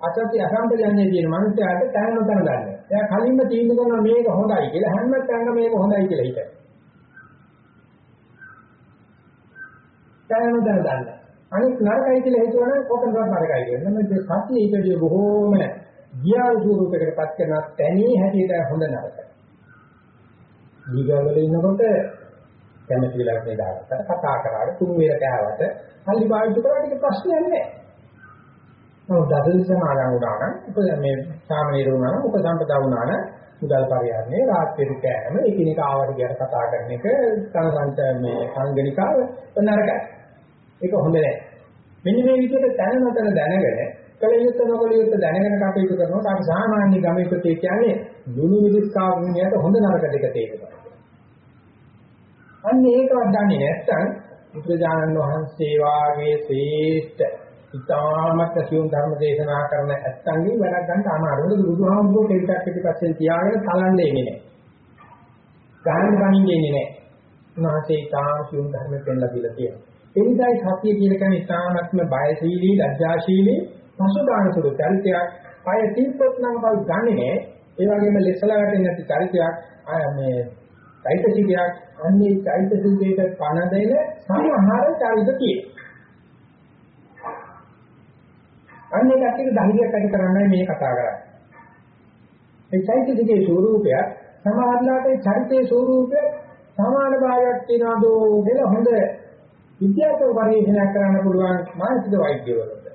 අසත්‍ය අසම්පජන්‍ය කියන මිනිස්යාට තන නොතන ගන්න. එයා කලින්ම තීන්දුව කරනවා මේක හොඳයි කියලා හැම තැනම මේක හොඳයි කියලා හිතයි. තන නොතන ගන්න. අනිත් නරකයි කියලා හිතුවනම් කොතනවත් නරකයි කියන්නේ. මේ සත්‍ය ඊටදී බොහෝම ගියාල් ස්වරූපයකට පත් කරන තැනී හැටියට හොඳ නරකයි. දීගවල ඉන්නකොට කැමති වෙලාවට මේ දාගත්තට කතා කරාට තුන් වේල කෑවට සල්ලි පාවිච්චි කරාට ඒක ප්‍රශ්නයක් නෑ. නමුත් දසදි සමාදන් වුණා නම් උප මේ සාමනීර වුණා නම් උපසම්පදා වුණා නම් මුදල් පරිහරණය රාත්‍රියේ කෑම එකිනෙක ආවට ගියට කතා කරන එක තනසන්ත මේ සංගණිකාව නරකයි. ඒක හොඳ නෑ. මෙන්න මේ විදිහට දැන නොතන දැනගෙන කලියුත් නොකලියුත් දැනගෙන කටයුතු කරනකොට අපි සාමාන්‍ය ගමේකතේ කියන්නේ දුනු විදිස්කාවුණියට හොඳ නරක දෙක තේරෙනවා. අන්න ඒකවත් දන්නේ නැත්නම් බුදුජානන් වහන්සේ වාගේ ශ්‍රේෂ්ඨ ඉතාමත් සියුම් ධර්ම දේශනා කරන ඇත්තන්ගේ වැඩක් ගන්න අමාරුයි. බුදුහාමුදුරුවෝ කෙලිටක් පිටිපස්සෙන් තියාගෙන තලන්නේ ඉන්නේ නැහැ. ගහන්න බණින්නේ නැහැ. උන්වහන්සේ ඉතාම සියුම් ධර්ම පෙන්නලා දීලා තියෙනවා. ඒ නිසායි සතිය කියන කෙනා ඉතාමත්ම බයශීලී, ලැජ්ජාශීලී, පසුබාහසුළු චරිතයක්. පය තිබ්බොත් නම් කවුද දන්නේ නැහැ. ඒ වගේම ලෙසලා වැටෙන්නේ නැති චරිතයක්. ආ මේ චෛතසිකයක් අන්නේ චෛතසිකයට පණ දෙන සමහර චරිත තියෙනවා. අන්නේ කටියට ධෛර්යයක් ඇති කරන්නයි මේ කතා කරන්නේ. මේ චෛතසිකයේ ස්වરૂපය සමහරලාට චරිතයේ ස්වરૂපය සමාන භාවයක් තියනවාදෝ කියලා හොඳ විද්‍යාත්මක පරීක්ෂණයක් කරන්න පුළුවන් මානසික වෛද්‍යවරුන්ට.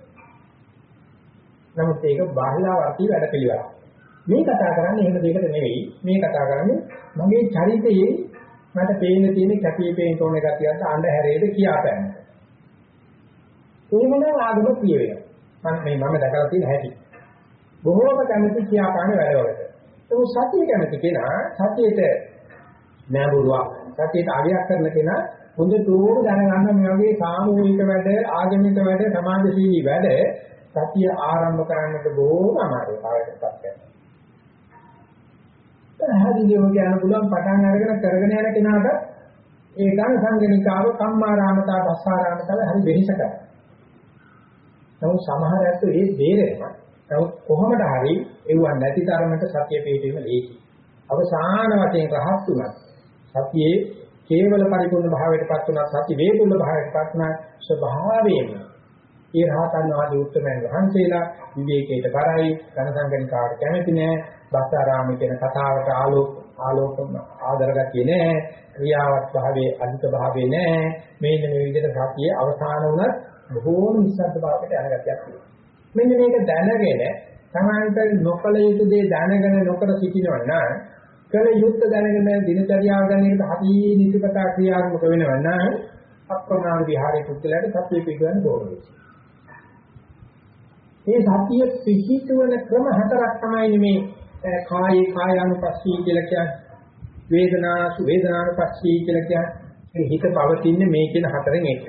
නමුත් ඒක බාහිරවර්ති වැඩ පිළිවෙලක්. මේ කතා කරන්නේ එහෙම දෙයකට නෙවෙයි. මේ කතා කරන්නේ මගේ චරිතයේ මට පේන තියෙන කැපී පේන තෝරන ගතියත් අන්ධහැරේද කියාපෑම. එහෙමනම් ආගම පිය වෙනවා. මම මේ මම දැකලා තියෙන හැටි. බොහෝම කැමති කියාපාන වැඩවලට. ඒක සතිය කැමති කෙනා සතියේට නෑබුරුවා සතියට අගයක් කරන කෙනා හොඳටම දැනගන්න මේ වගේ සාමූහික වැඩ ආගමික වැඩ සමාජශීලී වැඩ සතිය ආරම්භ කරන්නට බොහොම අමාරුයි කායකපත් කරනවා. පැහැදිලිව කියන්න පුළුවන් පටන් අරගෙන කරගෙන යන කෙනාට ඒ ගණ සංගණිකාව කම්මාරාමතා පස්සාරාමතාව හරි වෙහෙසකරයි. නමුත් සමහර ඇත්තෝ ඒ දෙරෙනවා. නමුත් කොහොමද හරි එවුවන් නැති තරමට සතිය පිළිවීම ලේසි. අවසාන වශයෙන් රහත් උනත් සතියේ කේවල පරිපූර්ණ භාවයටපත් උනත් සති වේපුල්ල භාවයටපත් උනත් ස්වභාවයෙන්ම ඒ රහතන් වහන්සේ උත්තරයන් වහන්සේලා විවේකයට කරයි ඝන සංගණිකාවට කැමති නෑ බස්සාරාම කියන කතාවට ආලෝක ආලෝක ආදරගතිය නෑ ක්‍රියාවත් භාවයේ අධික භාවයේ නෑ මේ මේ විදිහට සතියේ අවසාන වුණත් බොහෝම නිස්සද්ද භාවයකට යන ගතියක් තියෙනවා මෙන්න මේක දැනගෙන තමන්ට නොකල යුතු දේ දැනගෙන නොකර සිටිනවා නම් කල යුත්ත දැනගෙන දිනචරියාව ගැන එක හරි නිතිපතා ක්‍රියාත්මක වෙනවා නම් අප්‍රමාණ විහාරයේ පුද්ගලයාට සත්‍ය පිළිගන්න ඕනේ. මේ සත්‍ය පිහිටවන ක්‍රම හතරක් තමයි මේ කායේ කායානුපස්සී කියලා කියන්නේ. වේදනාසු වේදනානුපස්සී කියලා කියන්නේ. හිත පවතින්නේ මේ කියන හතරෙන් එක.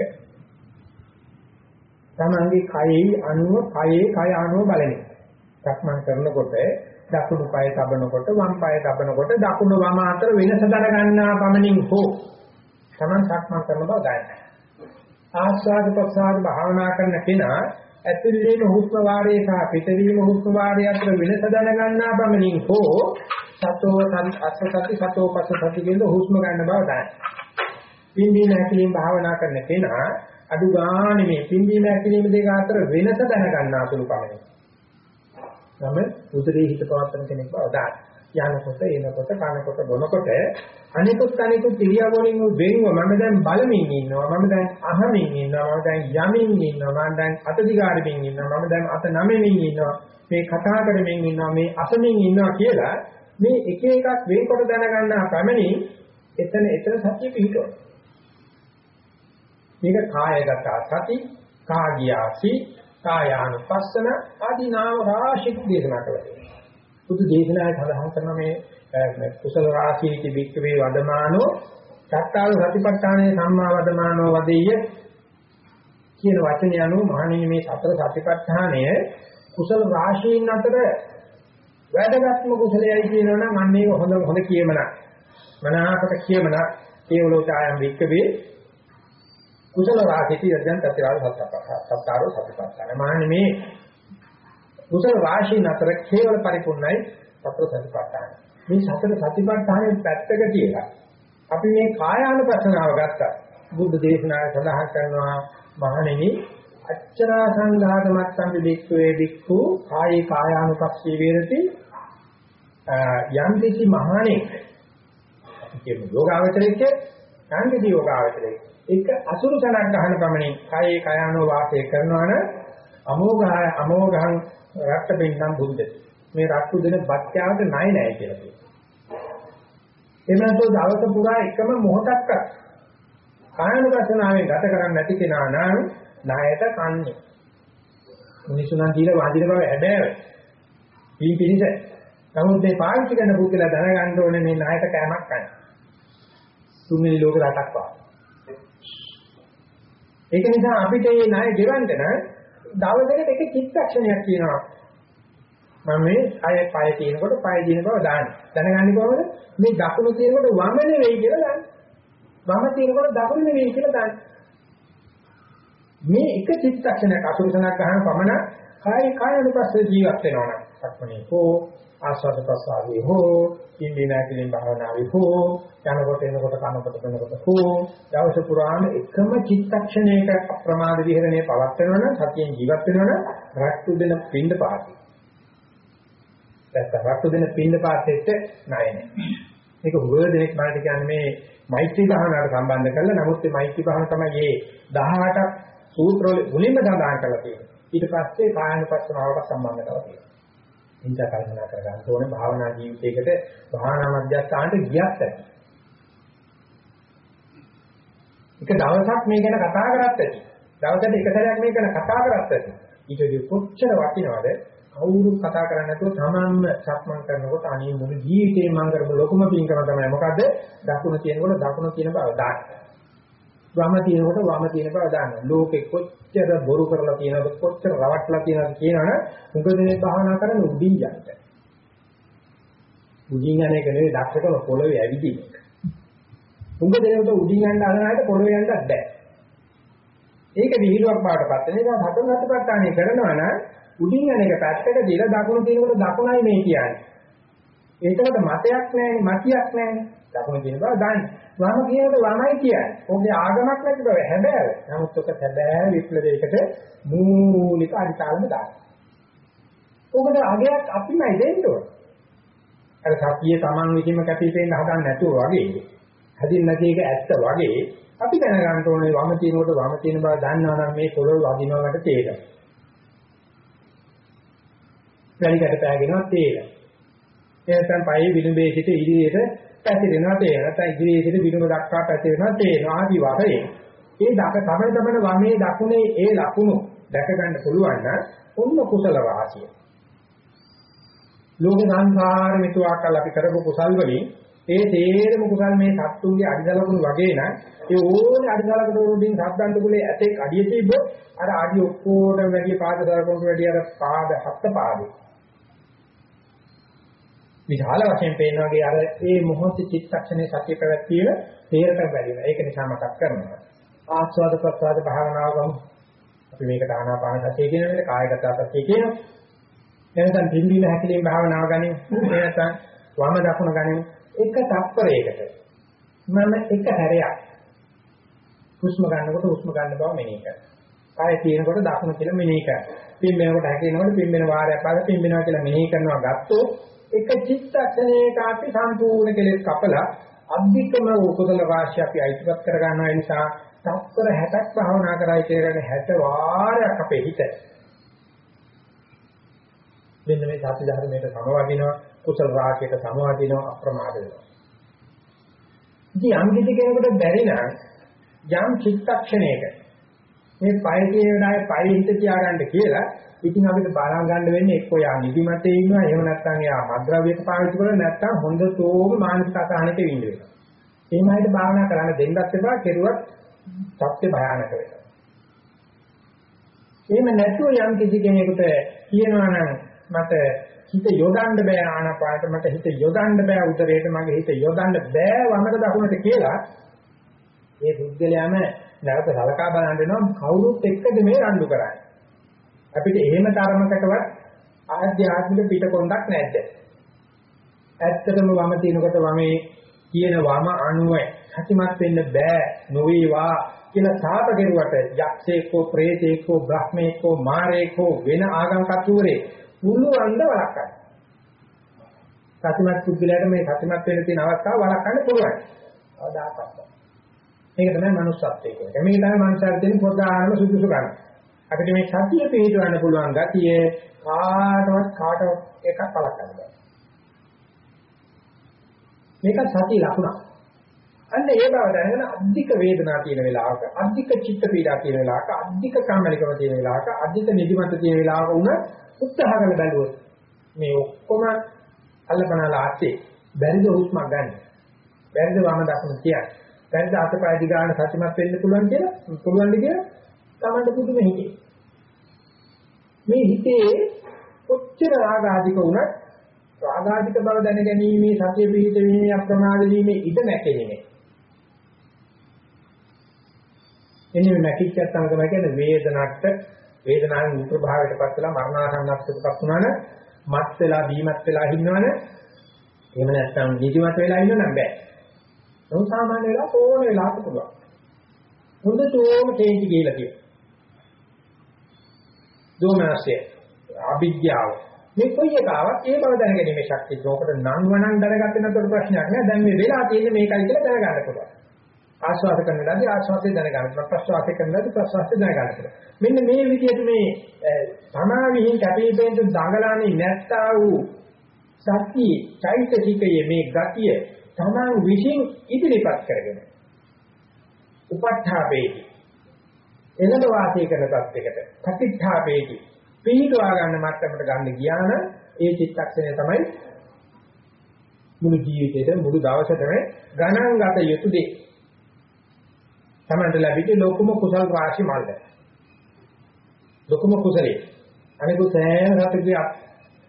තමන්ගේ කයෙහි අනුව කයේ කය අනුව බලන එක. සක්මන් කරනකොට දකුණු පාය තබනකොට වම් පාය තබනකොට දකුණු වම අතර වෙනස දරගන්නා පමණින් හෝ තමන් සක්මන් කරන බව දැනගන්න. ආස්වාද ප්‍රසආද භාවනා කරන කෙනා ඇතුළේම හුස්ම වාරයේ සහ පිටවීම හුස්ම වාරයේ අතර වෙනස දැනගන්නා පමණින් හෝ සතෝ අසසති සතෝ පසසති කියන හුස්ම ගන්න බව දැනගන්න. පින්බීම හැකීම් භාවනා කරන කෙනා අඩු ගානේ මේ පින්බීම හැකීම් දෙක අතර වෙනස දැනගන්නා සුළු පමණින්. නම උදරේ හිත පවත්තන කෙනෙක් බව දාන්න. යනකොට එනකොට කනකොට බොනකොට අනිකුත් අනිකුත් ඉරියව්වලින් වෙන්ව මම දැන් බලමින් ඉන්නවා මම දැන් අහමින් ඉන්නවා මම දැන් යමින් ඉන්නවා මම දැන් අත දිගාරමින් ඉන්නවා මම දැන් අත නමමින් ඉන්නවා මේ කතා කරමින් ඉන්නවා මේ අසමින් ඉන්නවා කියලා මේ එක එකක් වෙන්කොට දැනගන්නා පමණින් එතන එතන සත්‍ය පිහිටවන මේක කායගත සති කාගියාසි කායානුපස්සන ආදී නාම රාශියක් දේශනා කළා. බුදු දේශනාවේ සඳහන් කරන මේ කුසල රාශීති වික්‍රේ වදමානෝ චත්තාල සතිපට්ඨානේ සම්මා වදමානෝ වදෙය්‍ය කියන වචනය අනුව මහණෙනි මේ සතර සතිපට්ඨානය කුසල රාශීන් අතර වැදගත්ම කුසලයයි කියනවනම් මම මේක හොඳ හොඳ කියමනක් මනාකට කියමනක් ඒවලෝචායම් වික්‍රේ කුසල රාශිති යද්දන් තත්තරාල සත්තාරෝ සතිපට්ඨාන මහණෙනි මේ කුසල රාශිය අතර කේවල පරිපූර්ණයි සතර සතිපට්ඨාන මේ සතර සතිපට්ඨානෙ පැත්තක කියලා අපි මේ කායානුපස්සනාව ගත්තා. බුද්ධ දේශනාවේ සඳහන් කරනවා මහණෙනි අච්චරා සංඝාත මත්තම් වික්ඛවේ වික්ඛු කායේ කායානුපස්සී වේරති. යම් කිසි මහණෙක් අපි කියමු යෝගාවචරයේ යම් කිසි යෝගාවචරයේ. එක අසුරු තනක් ගන්න පමණින් කායේ කායානෝ වාසය කරනවන අමෝඝාය අමෝඝං රක්ත බින්නම් බුද්ධති මේ රක්තු දෙන බත්‍යාවට ණය නැහැ කියලා කියනවා. එමන්තෝ දවස පුරා එකම මොහොතක් කායනුපස්සනාවෙන් ගත කරන්නේ නැති කෙනා නම් ණයට කන්නේ. මිනිසුන් දීලා වාදින බව හැබැයි පින් පිනිස නමුත් මේ පාවිච්චි කරන පුද්ගලයා දැනගන්න ඕනේ මේ ණයට කෑමක් කන්නේ තුන්වෙනි ලෝක රටක් වා ඒක නිසා අපිට මේ ණය ගෙවන්න නම් දවසකට එක චිත්තක්ෂණයක් කියනවා. මම මේ අය පය තියෙනකොට පය දින බව දාන්න. දැනගන්නේ කොහොමද? මේ දකුණු තියෙනකොට වම නෙවෙයි කියලා දාන්න. වම තියෙනකොට දකුණු නෙවෙයි කියලා දාන්න. මේ එක චිත්තක්ෂණයක් අසුරසනක් ගන්න පමණ කාය කායනුපස්සේ ජීවත් වෙනවා නම් සක්මනේ හෝ ආස්වාද ප්‍රසාරේ හෝ ඉන්නේ නැතිලින් භාවනාවේ හෝ යනකොට එනකොට කනකොට වෙනකොට හෝ දවස පුරාම එකම චිත්තක්ෂණයක අප්‍රමාද විහරණය පවත්වනවා නම් සතියෙන් ජීවත් වෙනවා නම් රැක්තු දෙන පින්ඳ පාටි. දැන් රැක්තු දෙන පින්ඳ පාටෙත් ණයනේ. මේක හුඟ දෙනෙක් බලන්න කියන්නේ මේ මෛත්‍රී භාවනාවට සම්බන්ධ කරලා නමුත් මේ මෛත්‍රී භාවනාව තමයි මේ 18ක් සූත්‍රවල මුලින්ම සඳහන් කරලා තියෙන්නේ. ඊට පස්සේ කායනුපස්සනාවට සම්බන්ධ කරලා තියෙනවා. හිතා කල්පනා කර ගන්න ඕනේ භාවනා ජීවිතයකට භාවනා මධ්‍යස්ථානට ගියත් ඇති. එක දවසක් මේ ගැන කතා කරත් ඇති. දවසට එක සැරයක් මේ ගැන කතා කරත් ඇති. ඊටදී කොච්චර වටිනවද කවුරුත් කතා කරන්නේ නැතුව තමන්ම සක්මන් කරනකොට අනේ මුළු ජීවිතේ මම කරපු ලොකුම පින්කම තමයි මොකද්ද? දකුණ තියෙනකොට දකුණ කියන බව දාන්න. වම තියෙනකොට වම තියෙන බව දාන්න. ලෝකෙ කොච්චර බොරු කරලා තියෙනවද කොච්චර රවට්ටලා තියෙනවද කියනවනේ උගදෙනේ භාවනා කරන උඩින් යන්න. උඩින් යන එක නෙවෙයි දක්ෂකම පොළවේ ඇවිදින එක. උගදෙනේට උඩින් යන්න අනනයිට පොළවේ යන්නත් බෑ. ඒක විහිළුවක් බාටපත් වෙන නිසා හතර හතපත්තානේ කරනවා නම් උඩින් යන එක පැත්තක දාලා දකුණු තියෙනකොට දකුණයි මේ කියන්නේ. ඒකට මතයක් නැහැ මතියක් නැහැ. දකුණ කියන බව දන්නේ. වම කියනකොට වමයි කියන්නේ. ඔබේ ආගමක් නැති බව හැබැයි. නමුත් ඔක හැබැයි විප්ලවයකට මූලික අධිකාරම දාන්න. ඔබට අගයක් අපිමයි දෙන්න ඕන. අර සතියේ Taman විසින්ම කැපිපෙන්න හදන්න නැතුව වගේ. හදින්න නැති එක ඇත්ත වගේ අපි දැනගන්න ඕනේ වම තියෙනකොට වම තියෙන බව දන්නවා නම් මේ පොළොව වදිනවට තේරෙනවා. වැලිකට පෑගෙනවා තේරෙනවා. එතෙන් පයේ විලුඹේ සිට ඉදිරියට පැතිරෙනවා තේරෙනවා. නැත්නම් ඉදිරියේ සිට විලුඹ දක්වා පැතිරෙනවා තේරෙනවා. ආදි වශයෙන්. ඒ දක තමයි තමයි වමේ දකුණේ ඒ ලකුණු දැක ගන්න පුළුවන් නම් ඔන්න කුසල වාසිය. ලෝක සංසාරෙ මෙතුආ කල් අපි කරපු කුසල් වලින් ඒ තේරම කුසල් මේ සත්තුන්ගේ අඩිදලකුණු වගේ නම් ඒ ඕනේ අඩිදලකට උරුදින් සද්දන්ත කුලේ ඇතෙක් අඩිය තිබ්බොත් අර අඩිය ඔක්කොටම වැඩි පාද දලකුණට වැඩි අර පාද හත් පාදේ විශාල වශයෙන් පේන වගේ අර ඒ මොහොතේ චිත්තක්ෂණේ සතිය පැවැත්වීම තේරට බැරි වෙනවා. ඒක නිසා මතක් කරනවා. ආස්වාද ප්‍රසආද භාවනාව ගමු. අපි මේකට ආනාපාන සතිය කියන වෙලේ කායගත සතිය කියනවා. එනසම් පිම්බීම හැකිලින් භාවනාව ගනිමු. එනසම් වම දකුණ ගනිමු. එක තත්පරයකට මම එක හැරයක් හුස්ම ගන්නකොට හුස්ම ගන්න බව මෙනෙහි කරනවා. කාය තියෙනකොට දකුණ කියලා මෙනෙහි කරනවා. පිම්බෙනකොට හැකිනකොට පිම්බෙන වාරයක් පාද පිම්බෙනවා කියලා මෙනෙහි කරනවා ගත්තොත් එක චිත්තක්ෂණයක අපි සම්පූර්ණ කෙලෙස් කපලා අධිකම උපදල වාසිය අපි අයිතිපත් කර ගන්නවා ඒ නිසා තත්පර 60ක් භාවනා කරයි කියන 60 වාරයක් අපේ හිත. මෙන්න මේ සත්‍ය ධර්මයට සමවදිනවා කුසල රාගයට සමවදිනවා අප්‍රමාද වෙනවා. ඉතින් යම් කිසි කෙනෙකුට බැරි නම් යම් චිත්තක්ෂණයක මේ පය කියන වෙලාවේ පය හිත තියාගන්න කියලා ඉතින් අපිට බලා ගන්න වෙන්නේ එක්ක යා නිදිමතේ ඉන්නවා එහෙම නැත්නම් යා මද්ද්‍රව්‍යක පාවිච්චි කරලා නැත්නම් හොඳතෝම මානසික අසහනයට විඳ වෙනවා. එහෙම හිත භාවනා කරන්න දෙන්නත් එපා කෙරුවත් සත්‍ය භයානක වෙනවා. එහෙම නැතුව යම් කිසි කෙනෙකුට කියනවා නම් මට හිත යොදන්න බෑ ආනාපානට මට හිත යොදන්න බෑ උදරයට මගේ හිත යොදන්න බෑ වමට දකුණට කියලා ඒ බුද්ධලයාම නැවත සලකා බලන්න වෙනවා කවුරුත් එක්කද මේ රණ්ඩු කරන්නේ අපිට එහෙම තරමකටවත් ආධ්‍යාත්මික පිටකොන්දක් නැද්ද? ඇත්තටම වම තිනකොට වමේ කියන වම අණුව සතිමත් වෙන්න බෑ නොවේවා කියලා සාප කෙරුවට යක්ෂේකෝ ප්‍රේතේකෝ බ්‍රහ්මේකෝ මාරේකෝ වෙන ආගම් කතුරේ පුළුවන්ද වළක්වන්න. සතිමත් පුද්ගලයාට මේ සතිමත් වෙන්න තියෙන අවස්ථාව වළක්වන්න පුළුවන්. අවදාපත්. මේක තමයි manussත්වය කියන්නේ. මේක තමයි මනුස්සයෙක් තියෙන ප්‍රධානම සුදුසු කම. අපිට මේ සතිය පිළිතුරන්න පුළුවන් ගතිය කාටවත් කාටවත් එකක් පලක් ගන්න බෑ. මේක සතිය ලකුණක්. අන්න ඒ බව දැනගෙන අධික වේදනාව තියෙන වෙලාවක, අධික චිත්ත පීඩා තියෙන වෙලාවක, අධික කම්මැලිකම තියෙන වෙලාවක, අධික නිදිමත තියෙන වෙලාවක උන උත්සාහ කරලා බැලුවොත් මේ ඔක්කොම අල්ලපනාලා ආත්තේ බැරිද හුස්මක් ගන්න. බැරිද වම දකුණ කියන්නේ. බැරිද අතපය දිගාන සතිමත් වෙන්න පුළුවන් කියලා පුළුවන් කියලා තමන්ට පුදුම හිතේ. මේ හිතේ කොච්චර රාගාධික වුණත් රාගාධික බව දැනගැනීමේ සතිය පිහිට වීමේ අප්‍රමාද වීමේ ඉඩ නැකෙන්නේ. එන්නේ නැකිච්චත් තමයි කියන්නේ වේදනට වේදනාවෙන් ප්‍රභාවයටපත් වෙලා මරණාසන්නත්වයටපත් වුණාන මත් වෙලා බීමත් වෙලා ඉන්නවනේ එහෙම නැත්නම් නිදිමත වෙලා ඉන්නනම් බෑ. නමුත් සාමාන්‍ය වෙලා ඕන වෙලාවක පුළුවන්. හොඳටම කේන්ති කියලා කියනවා. දෝමනසය අවිද්‍යාව. මේ කොයි එකාවක් ඒ බව දැනගැනීමේ ශක්තිය ඕකට නම් වණන් දැනගත්තේ නැත්නම් ප්‍රශ්නයක් නෑ. දැන් මේ වෙලා තියෙන්නේ මේකයි කියලා දැනගන්න පුළුවන්. ආස්වාද කරන දාදී ආස්වාදේ දැනගන්න පුළුවන්. ප්‍රසවාසය කරන දාදී ප්‍රසවාසය දැනගන්න පුළුවන්. මෙන්න මේ විදිහට මේ සමාවිහින් කැපීපෙන්න දඟලන්නේ නැත්තා වූ සත්‍ය චෛතසිකයේ මේ ගතිය තමන් විසින් ඉදිරිපත් කරගෙන උපත්ථාපේදී එළඹ වාසය කරන තත්යකට ප්‍රතිඨාපේටි පිළිටවා ගන්න මට්ටමට ගන්න ගියා නම් ඒ චිත්තක්ෂණය තමයි මුළු ජීවිතේට මුළු දවසටම ගණන් ගත යුතු දේ. තමන්ට ලැබිච්ච ලොකුම කුසල් රාශි මල්ල. ලොකුම කුසලයේ අනිකුත් සෑම රටකදී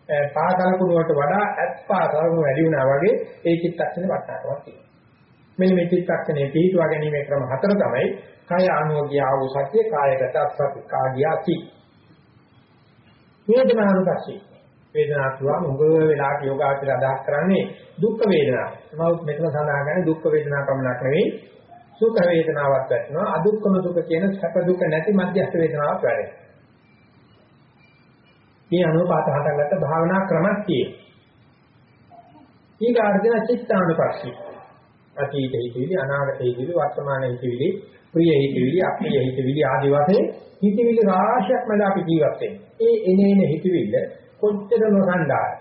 පාකල කුණුවට වඩා ඇත්පා තරම වැඩි වුණා වගේ ඒ චිත්තක්ෂණේ වටාවක් තියෙනවා. මෙන්න මේ චිත්තක්ෂණේ පිළිටවා ගැනීමේ ක්‍රම හතර තමයි කය අනුගියා වූ සත්‍ය කායගත සති කාගියාති වේදනානුපස්සී වේදනාව තුවා මුග වෙලාට යෝගාචර අදහස් කරන්නේ දුක් වේදනාව. නමුත් මෙතන සඳහන් කරන්නේ දුක් වේදනාව පමණක් නෙවෙයි සුඛ වේදනාවක් වැටෙනවා අදුක්කම සුඛ කියන සැප දුක නැති මධ්‍යස්ථ වේදනාවක් වැඩේ. මේ අනුපාත හටගත්ත භාවනා ක්‍රමක් තියෙනවා. ඊගාර්ධන චිත්තානුපස්සී අතීත හිතවිලි අනාගත හිතවිලි වර්තමාන හිතවිලි ප්‍රිය හිතවිලි අප්‍රිය හිතවිලි ආදී වශයෙන් හිතවිලි රාශියක් මැද අපි ජීවත් වෙන්නේ. ඒ එනේන හිතවිල්ල කොච්චර නොසන්ඩාය.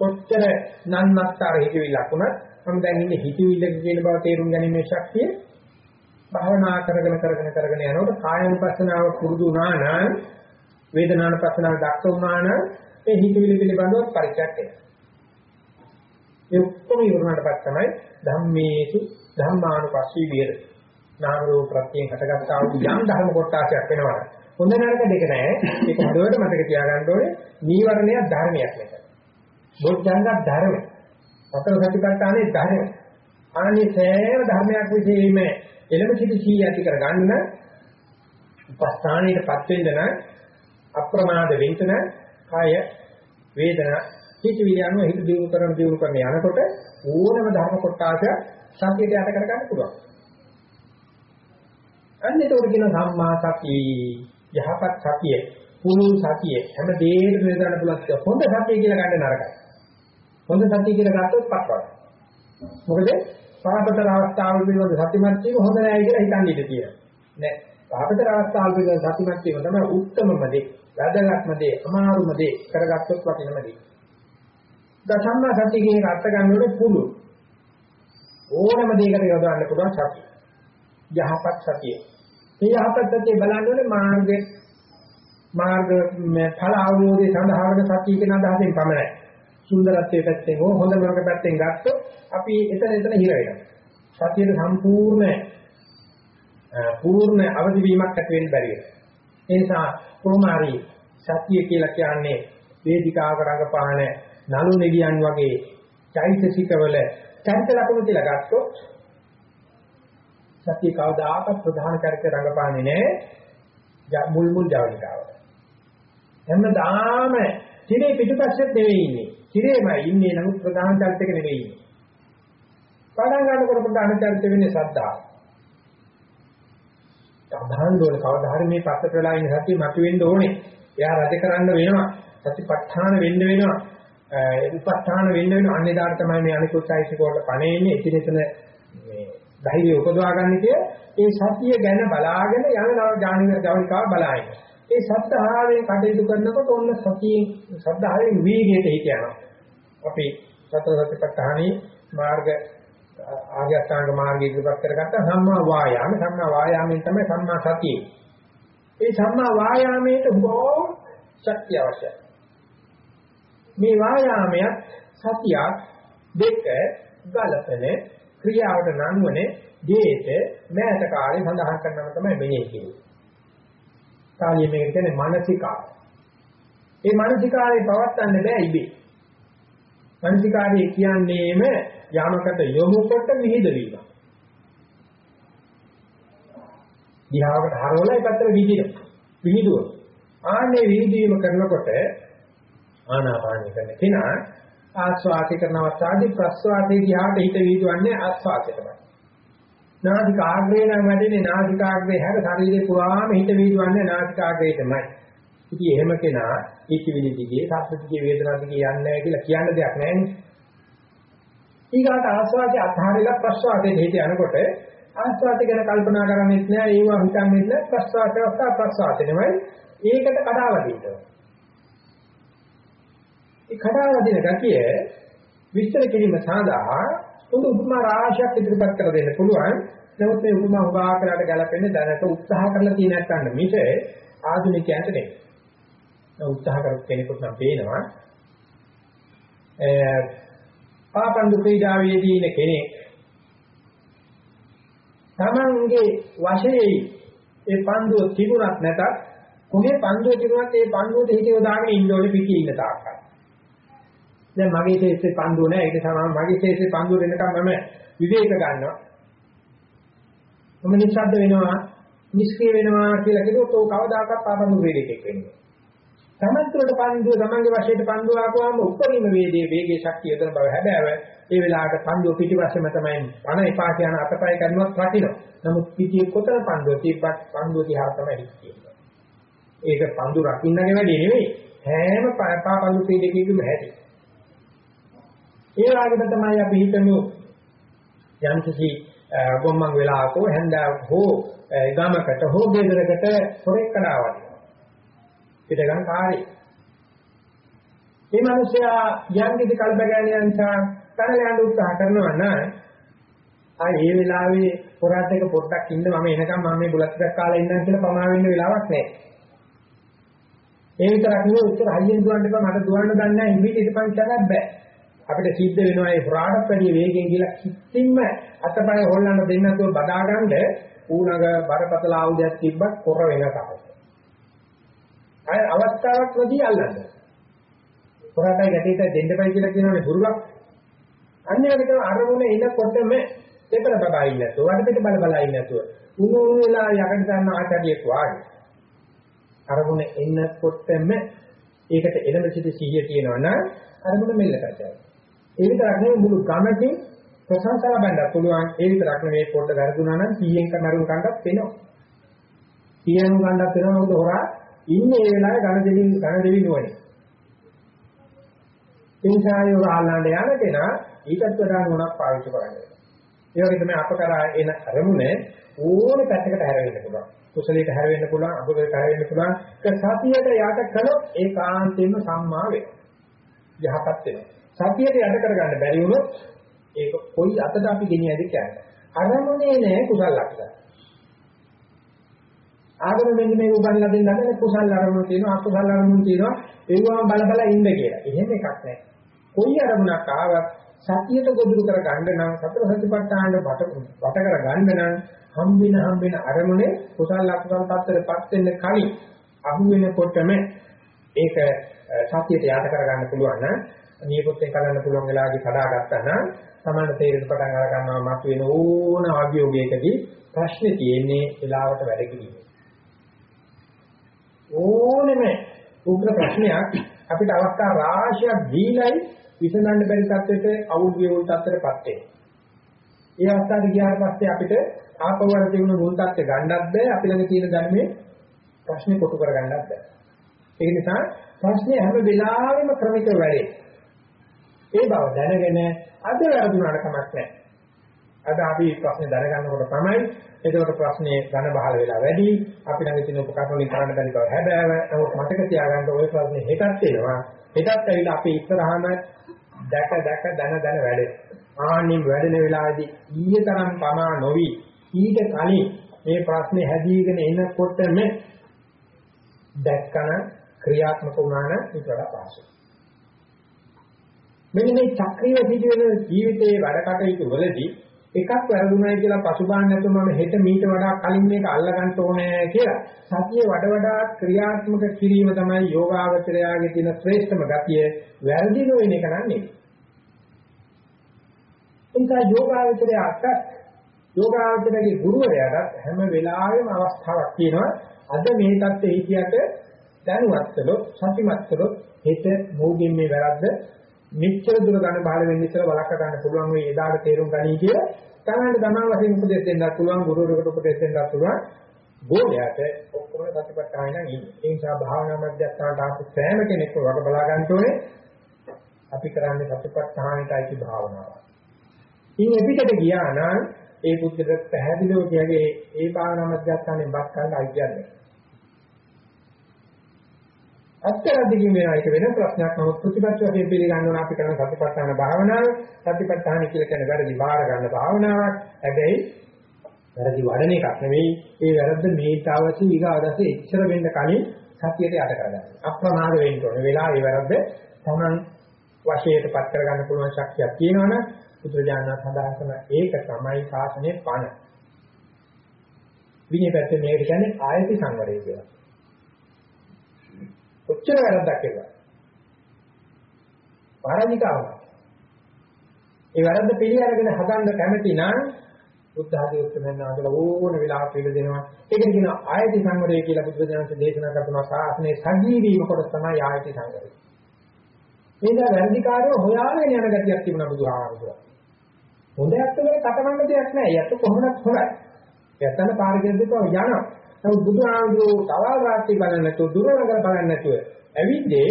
කොච්චර නන්නත්තර හිතවිල්ලක් වුණත් මම දැන් ඉන්නේ හිතවිල්ලක කියන බව තේරුම් ගැනීමේ ශක්තිය භාවනා කරගෙන කරගෙන කරගෙන යනකොට කායනුපස්සනාව පුරුදු වුණා නම් වේදනානුපස්සනාව දක්ෂ වුණා නම් ඒ හිතවිලි පිළිබඳව පරිචයක් එනවා. ඒ ඔක්කොම ඉවරනට පස්සේ තමයි ධම්මේසු ධම්මානුපස්සී විහෙරති. නාම රූප ප්‍රත්‍යයෙන් හටගත්තා වූ යම් ධර්ම කොටසක් වෙනවා. හොඳ නරක දෙක නෑ. ඒක හදවට මතක තියාගන්න ඕනේ නීවරණයක් ධර්මයක් නෙක. බොද්ධංගක් ධර්ම. සතර සතිපට්ඨානේ ධර්ම. ආනි සෑම ධර්මයක් විශේෂයෙන්ම එළම සිට සී ඇති කර ගන්න උපස්ථානයේපත් වෙන්න නම් අප්‍රමාද වෙන්න කාය වේදනා හිත විද්‍යාව හිත දියුණු කරන දියුණු කරන යනකොට ඕනම ධර්ම කොටාසය සතියට යට කර ගන්න පුළුවන්. අන්න ඒකට කියන සම්මා සතිය යහපත් සතිය පුරු සතිය හැම දෙයකම ගන්න පුළුවන් හොඳ සතිය කියලා ගන්න නරකයි. හොඳ සතිය කියලා ගත්තොත් පක්වයි. මොකද පාපතර අවස්ථාවල පිළිබඳ සතිමත් වීම හොඳ නෑ කියලා හිතන්නේ ඉඳී තියෙනවා. නෑ. පාපතර අවස්ථාවල පිළිබඳ සතිමත් වීම තමයි උත්තරමම දේ, වැදගත්ම දේ, අමාරුම දේ කරගත්තොත් වටිනම දේ. දසම්මා සතිය කියන අර්ථ ගන්නකොට පුළු. ඕනම දෙයකට යොදවන්න පුළුවන් සතිය. යහපත් සතිය. මේ යහපත් සතිය බලන්නේ මාර්ගයේ මාර්ග ඵල අවබෝධය සඳහා වන සතිය කියන අදහසෙන් පමණයි. සුන්දරත්වයේ පැත්තෙන් හෝ හොඳ නරක පැත්තෙන් ගත්තොත් අපි එතන එතන හිර වෙනවා. සතියේ සම්පූර්ණ පූර්ණ අවදි වීමක් ඇති වෙන්න බැරි වෙනවා. ඒ නිසා කොහොම හරි සතිය කියලා කියන්නේ වේදිකාවක රඟපාන නළු නෙවියන් වගේ චෛතසිකවල චරිත ලක්ෂණ කියලා ගත්තොත් සතිය කවදාකවත් ප්‍රධාන චරිත රඟපාන්නේ නැහැ මුල් මුල් ජවනිකාවට. හැමදාම තිරේ පිටුපස්සෙත් නෙවෙයි ඉන්නේ. තිරේමයි ඉන්නේ නමුත් ප්‍රධාන චරිතක නෙවෙයි ඉන්නේ. පටන් ගන්නකොට ප්‍රධාන චරිත වෙන්නේ සද්දාව. සාධාරණ දෝල කවදා හරි මේ පස්සට වෙලා ඉන්න සතිය මතුවෙන්න ඕනේ. එයා රජ කරන්න වෙනවා. සතිපට්ඨාන වෙන්න වෙනවා. උපස්ථාන වෙන්න වෙනවා. අන්නේදාට තමයි මේ අනිකුත් සායිසික වල පණෙන්නේ. ඉතින් එතන මේ ධෛර්යය උපදවා ගන්න කිය ඒ සතිය ගැන බලාගෙන යන නව ඥානික ජවනිකාව බලාගෙන. ඒ සත්‍තාවෙන් කටයුතු කරනකොට ඔන්න සතියෙන් සද්ධාවෙන් වීගයට හිත යනවා. අපි සතර සතිපට්ඨානී මාර්ග ආර්ය අෂ්ටාංග මාර්ගය ඉදිරිපත් කරගත්ත සම්මා වායාම සම්මා වායාමයෙන් තමයි සම්මා සතිය. ඒ සම්මා වායාමයට බොහෝ ශක්තිය අවශ්‍යයි. මේ වායාමය සතිය දෙක ගලපන ක්‍රියාවට නංවන දේට මෑත කාලේ සඳහන් කරනවා තමයි මෙනෙහි කියන්නේ. කාලිය මේක කියන්නේ මානසිකා. ඒ මානසිකාවේ පවත්තන්න බෑ ඉබේ. මානසිකාවේ කියන්නේම යමකට යොමු කොට විහිද වීම. දිහාවට හරවලා ඒ පැත්තට විහිදෙන. විහිදුව. ආන්නේ විහිදීම කරනකොට ආනාපානය කරන කෙනා ආස්වාදේ කරන අවස්ථාවේදී ප්‍රස්වාදයේ දිහාට හිත විහිදුවන්නේ ආස්වාදයටමයි. නාසිකාග්‍රේ නම් වැඩිනේ නාසිකාග්‍රේ හැර ශරීරේ පුරාම හිත විහිදුවන්නේ නාසිකාග්‍රේටමයි. ඉතින් එහෙම කෙනා ඉතිවිලි දිගේ, සත්‍ය දිගේ, වේදනා දිගේ යන්නේ නැහැ කියලා කියන්න දෙයක් නැහැ නේ. ඊගාට ආස්වාදයේ අත්හරිලා ප්‍රස්වාදයේ හිත යනකොට ආස්වාදය ගැන කල්පනා කරන්නේත් නෑ ඒවා හිතන්නේත් නෑ ප්‍රස්වාදය අවස්ථා ප්‍රස්වාදය නෙමෙයි. ඒකට කඩාවදින්න ඒ කඩාවදින ගතිය විස්තර කිරීම සඳහා පොදු උපමා රාශියක් ඉදිරිපත් කර දෙන්න පුළුවන්. නමුත් මේ උපමා හොබා කරලා ගැලපෙන්නේ දැනට උත්සාහ කරලා තියෙන නැත්නම් මිස ආධුනිකයන්ට නෙමෙයි. උත්සාහ කරපු කෙනෙකුට නම් පේනවා පාපන්දු ක්‍රීඩාවේදී ඉන්න කෙනෙක් තමන්ගේ වශයේ ඒ පන්දුව තිබුණත් නැතත් කොහේ පන්දුව තිබුණත් ඒ පන්දුවට හිත යොදාගෙන ඉන්න ඕනේ පිටියේ ඉන්න තාක්කල්. දැන් මගේ ශේෂේ පන්දුව නැහැ ඒක තමයි මගේ ශේෂේ පන්දුව දෙනකම් මම විවේක ගන්නවා. මම නිශ්ශබ්ද වෙනවා නිෂ්ක්‍රිය වෙනවා කියලා කිව්වොත් ਉਹ කවදාකවත් පාපන්දු වේදකෙක් වෙන්නේ. තමන්තුරට පන්දුව තමන්ගේ වශයෙන් පන්දුව ආපුවාම උත්තරීම වේදේ වේගයේ ශක්තිය යොදන බව හැබෑව ඒ වෙලාවට පන්දුව පිටිපස්සෙම තමයි පණ එපා කියන අතපය කරනවත් රකින්න. නමුත් පිටියේ කොතන පන්දුව තිබ්බත් පන්දුව දිහා තමයි හිටියේ. ඒක පන්දු රකින්නගේ වැඩේ නෙවෙයි හැම පා පන්දු පීඩකයෙකුම හැටි. ඒ වගේම තමයි අපි හිතමු යම්කිසි ගොම්මන් වෙලාවකෝ හැන්දාවක් හෝ ගමකට හෝ ගෙදරකට හොරෙක් කඩාවදිනවා. පිටගම් කාර්යය. මේ මිනිසයා යන්කිසි කල්පගෑනියන් නිසා කනගාටු උත්සාහ කරනවා නම් ආ ඒ වෙලාවේ පොරාට එක පොට්ටක් ඉන්න මම එනකම් මම මේ බුලත් ටිකක් කාලා ඉන්නම් කියලා පමා වෙන්න වෙලාවක් නැහැ. ඒ විතරක් නෙවෙයි උත්තර හයියෙන් දුවන්න එපා මට දුවන්න දන්නේ නැහැ ඉමීට ඉදපන් කියන්නත් බෑ. අපිට සිද්ධ වෙනවා ඒ පොරාට වැඩි වේගෙන් කියලා කිසිම අතපය හොල්ලන්න දෙන්නේ නැතුව බදාගන්න ඌනග බරපතල ආයුධයක් තිබ්බත් කොර වෙන තාවක. අය අවස්ථාවක් නැදී අල්ලන්නේ. පොරාටයි ගැටේට දෙන්න බයි කියලා කියනවනේ දුර්ලක්. අන්‍යයකට අරමුණ එනකොටම දෙපර බබයි නැතුව වඩ පිට බල බල ඉන්නේ නැතුව උණු උණු වෙලා යකඩ ගන්න ආචාරියෙක් වාගේ. අරමුණ එනකොටම ඒකට එළඹ සිට සිහිය තියෙනවා නම් අරමුණ මෙල්ල කරගන්න. ඒ විතරක් නෙවෙයි මුළු ගමකින් ප්‍රශංසා ලබන්න පුළුවන්. ඒ විතරක් නෙවෙයි පොඩ්ඩ වැරදුනා නම් 100න් කනරුන් කණ්ඩක් වෙනවා. 100න් කණ්ඩක් වෙනවා මොකද හොරා ඉන්නේ ඒ වෙලාවේ ඝන දෙවි ඝන දෙවි නුවණේ. එන්සායෝ ආලන්න යන කෙනා ඊටත් වඩා නුවණක් පාවිච්චි කරන්නේ. ඒ වගේ තමයි අප කරා එන අරමුණ ඕනේ පැත්තකට හැරෙන්න පුළුවන්. කුසලයට හැරෙන්න පුළුවන්, අකුසලයට හැරෙන්න පුළුවන්. ඒක සතියට යට කළොත් ඒකාන්තයෙන්ම සම්මා වෙනවා. යහපත් වෙනවා. සතියට යට කරගන්න බැරි වුණොත් ඒක කොයි අතට අපි ගෙනියයිද කියන්නේ. අරමුණේ නෑ කුසල ලක්ෂණ. ආගම මෙන්න මේ උගන්ලා දෙන්න හදන කුසල අරමුණු තියෙනවා අකුසල අරමුණු තියෙනවා ඒවම බල බල ඉන්න කියලා. එහෙම එකක් නෑ. කොයි අරමුණක් ආවත් සතියට ගොදුරු කර ගන්න නම් සතර සතිපට්ඨාන වට වට කර ගන්න නම් හම්බෙන හම්බෙන අරමුණේ කුසල අකුසල tattරපත් වෙන්න කලින් අහු වෙනකොටම ඒක සතියට යට කර ගන්න පුළුවන් නම් නියපොත්තෙන් කරන්න පුළුවන් වෙලාවදී කඩා ගත්තා නම් සමහර තේරෙන්න පටන් අර ගන්නවා මත වෙන ඕන අභියෝගයකදී ප්‍රශ්නේ තියෙන්නේ වෙලාවට වැඩ කිරීම. ඕනෙම උග්‍ර ප්‍රශ්නයක් අපිට අවස්ථා රාශියක් දීලයි විසඳන්න බැරි තත්ත්වයට අවුල් වියුල් තත්ත්වයටපත් වෙනවා. ඒ අවස්ථාවට ගියාට පස්සේ අපිට ආපවර තිබුණු මුල් තත්ත්වය ගන්නත් බෑ අපි ළඟ තියෙන ධර්මයේ ප්‍රශ්නේ කොටු කරගන්නත් බෑ. ඒ නිසා ප්‍රශ්නේ හැම වෙලාවෙම ක්‍රමික වැඩේ. ඒ බව දැනගෙන අද වැරදුනාට කමක් නැහැ. අද අපි ප්‍රශ්නේ දැනගන්නකොට තමයි එතකොට ප්‍රශ්නේ ඝන බහල වෙලා වැඩි අපි ළඟ තියෙන උපකරණ වලින් කරන්න බැරි බව හැබෑව. නමුත් මතක තියාගන්න ওই ප්‍රශ්නේ හෙටත් එනවා. හෙටත් ඇවිල්ලා අපි ඉස්සරහම දැක දැක දන දන වැඩේ. ආනින් වැඩෙන වෙලාවේදී ඊයේ තරම් පමා නොවි ඊට කලින් මේ ප්‍රශ්නේ හැදීගෙන එනකොටම දැක්කන ක්‍රියාත්මක වුණා නම් ඊට වඩා පහසුයි. මෙන්න මේ චක්‍රීය සිදුවෙන ජීවිතයේ වැඩ කටයුතු වලදී එකක් වැරදුනායි කියලා පසුබාහන්න නැතුව මම හෙට මීට වඩා කලින් මේක අල්ලගන්න ඕනේ කියලා. සතිය වඩ වඩා ක්‍රියාත්මක කිරීම තමයි යෝගාවචරයාගේ තියෙන ශ්‍රේෂ්ඨම ගතිය. වැරදි නොවන එක නන්නේ. එනිසා යෝගාවචරයාට යෝගාවචරයේ ගුරුවරයාට හැම වෙලාවෙම අවස්ථාවක් තියෙනවා. අද මේ தත්ත්වෙ හිතියට දැනුවත් කළොත් සතිමත් කළොත් හෙට මොහුගෙන් මේ වැරද්ද මෙච්චර දුර ගන්න බාල වෙන්න ඉස්සර වලක්ක ගන්න පුළුවන් වෙයි එදාට තේරුම් ගනී කියලා. තමයි තමන් වශයෙන් උපදෙස් දෙන්නත් පුළුවන් ගුරුවරයෙකුට උපදෙස් දෙන්නත් පුළුවන්. බෝලයට ඔක්කොම සතිපට්ඨාන නම් ඉන්නේ. ඒ නිසා භාවනා මධ්‍යස්ථානට ආපු සෑම කෙනෙක්ම වග බලා ගන්න ඕනේ. අපි කරන්නේ සතිපට්ඨානටයි භාවනාව. ඉතින් එපිටට ගියා නම් ඒ පුද්ගලට පැහැදිලිව කියන්නේ ඒ භාවනා මධ්‍යස්ථානේ බත් ගන්න අයිතියක් අත්‍යවශ්‍යකින් වෙනා එක වෙන ප්‍රශ්නයක්. නමුත් ප්‍රතිපත්ති වශයෙන් පිළිගන්නවා අපි කරන සතිපට්ඨාන භාවනාව. සතිපට්ඨාන කියලා කියන වැරදි බාර ගන්න භාවනාවක්. හැබැයි වැරදි වඩන එකක් නෙවෙයි. ඒ වැරද්ද මේට අවශ්‍ය ඊගාදසේ එච්චර වෙන්න කලින් සතියට යට කරගන්න. අප්‍රමාද වෙන්න ඕනේ වෙලා ඒ වැරද්ද Taman වශයෙන්පත් කරගන්න පුළුවන් ශක්තියක් තියෙනවනේ බුදුරජාණන් සඳහන් කරන ඒක තමයි ශාසනයේ පණ. විනය පැත්තේ මේකට කියන්නේ ආයති සංවරය කියලා. කොච්චර වැරද්දක් කළා. පාරමිතාවක්. ඒ වැරද්ද පිළි අරගෙන හදන්න කැමති නම් බුද්ධ ආදී උත්තරයන් ආදල ඕන වෙලාවක පිළ දෙනවා. ඒකට කියනවා ආයති සංවරය කියලා බුද්ධ ඥානසේ දේශනා කරනවා සාසනේ සජීවීම කොටස තමයි ආයති සංවරය. මේක වැරදිකාරයෝ හොයාගෙන යන ගතියක් තිබුණා බුදුහාමුදුරුවෝ. හොඳයක් තමයි කටවන්න දෙයක් නැහැ. යත් කොහොමද හොරයි. යත්තන පාරකෙද්දක යනවා. නමුත් බුදුහාමුදුරුවෝ තවල් රාත්‍රී බලන්නේ නැතුව දුරනගර බලන්නේ නැතුව ඇවිද්දේ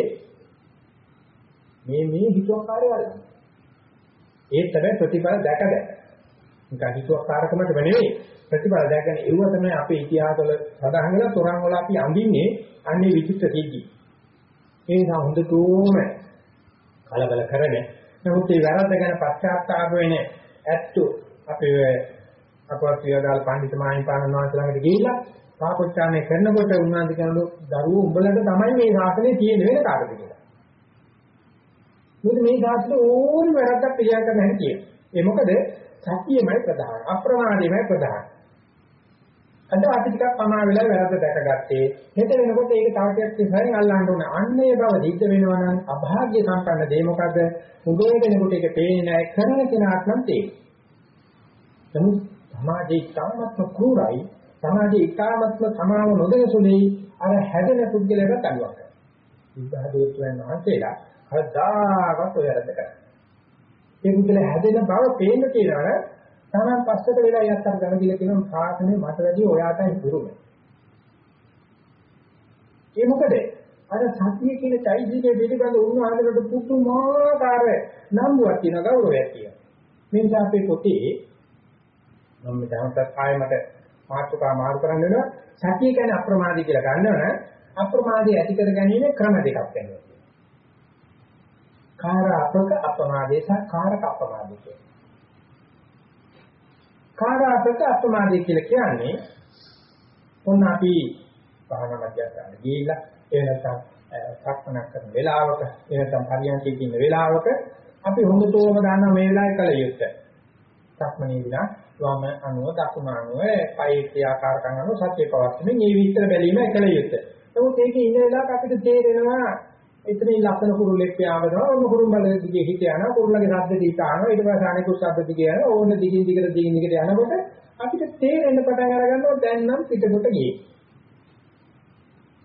මේ මේ හිතුවක්කාරය වල. ඒ තමයි ප්‍රතිඵල දැක දැක. නිකන් හිතුවක්කාරකමට නෙවෙයි ප්‍රතිඵල දැකගෙන ඒව තමයි අපේ ඉතිහාසවල සඳහන් වෙලා තොරන් වල අපි අඳින්නේ අන්නේ විචිත්‍ර සිද්ධි. ඒ නිසා හොඳටම කලබල කරන නමුත් මේ වැරද්ද ගැන පශ්චාත්තාප වෙන ඇත්තු අපි අපවත් වියදාල් පඬිතු මාහිමිපාණන් වහන්සේ ළඟට ගිහිල්ලා සාකච්ඡානේ කරනකොට උන්වහන්සේ කියනලු දරුවෝ උඹලට තමයි මේ ශාසනය තියෙන වෙන කාටද කියලා. මොකද මේ ශාස්ත්‍රය ඕනි වැරද්දක් ක්‍රියා කරන්න හැටි කියනවා. ඒ මොකද සතියමයි ප්‍රධාන. අප්‍රමාදයමයි ප්‍රධාන. අද අපි ටිකක් පමා වෙලා වැරද්ද දැකගත්තේ. හෙට වෙනකොට ඒක තව ටිකක් ඉස්සරහින් අල්ලන්න ඕන. අන්නේ බව සිද්ධ වෙනවා නම් අභාග්‍ය සම්පන්න දේ මොකද? උගේ කෙනෙකුට ඒක පේන්නේ නැහැ. කරන කෙනාට නම් තේරෙන්නේ. නමුත් සමාජයේ ඉතාමත්ම ක්‍රූරයි. සමාජයේ ඉතාමත්ම සමාව නොදෙන සුළුයි. අර හැදෙන පුද්ගලයාට අඩුවක්. බුද්ධ ධර්මයෙන් වහන්සේලා කවදාකවත් ඔය වැරද්ද කරන්නේ. ඒ පුද්ගලයා හැදෙන බව පේන්න තියෙනවා තමන් පස්සට වෙලා යත්තර ගම කියලා කියන සාසනේ මට වැඩි ඔයාටයි පුරුම. ඒ මොකද? අර සතිය කියන চৈতසිකයේ පිළිබඳ උන්වහන්සේට පුදුමාකාර නම්බුවක් තියෙන ගෞරවයක් තියෙනවා. මේ නිසා අපේ පොතේ මම දැනට ආයෙ මට මාතෘකා මාරු කරන්න වෙනවා. සතිය කියන්නේ අප්‍රමාදී කියලා ගන්නවනම් අප්‍රමාදී ඇති කර ගැනීම ක්‍රම දෙකක් වෙනවා. කාරාපක අප්‍රමාදේ සහ කාරක අප්‍රමාදේ කියන්නේ. කාරාපක අප්‍රමාදේ කියලා කියන්නේ ඔන්න අපි භාවනා මධ්‍යස්ථාන ගිහිල්ලා ඒ නැත්නම් සක්මනක් කරන වෙලාවක ඒ නැත්නම් පරියන්කේ ඉන්න වෙලාවක අපි හොඳටම දන්නවා මේ වෙලාවේ කල යුත්තේ. සක්මනේ විලා වම අනුව දකුණ අනුව පයි ක්‍රියාකාරකම් අනුව සත්‍ය පවත්වමින් මේ විස්තර බැලීම එකල යුත්තේ. නමුත් ඒකේ ඉන්න වෙලාවක අපිට තේරෙනවා එතනින් ලස්සන කුරුල්ලෙක් පියාඹනවා ඕන කුරුම්බල දිගේ හිත යනවා කුරුල්ලගේ ශබ්ද දීක ආනවා ඊට පස්සේ අනිකුත් ශබ්ද දිගේ යනවා ඕන දිගින් දිගට දිගින් දිගට යනකොට අපිට තේරෙන්න පටන් අර ගන්නවා දැන් නම් පිටකොට ගියේ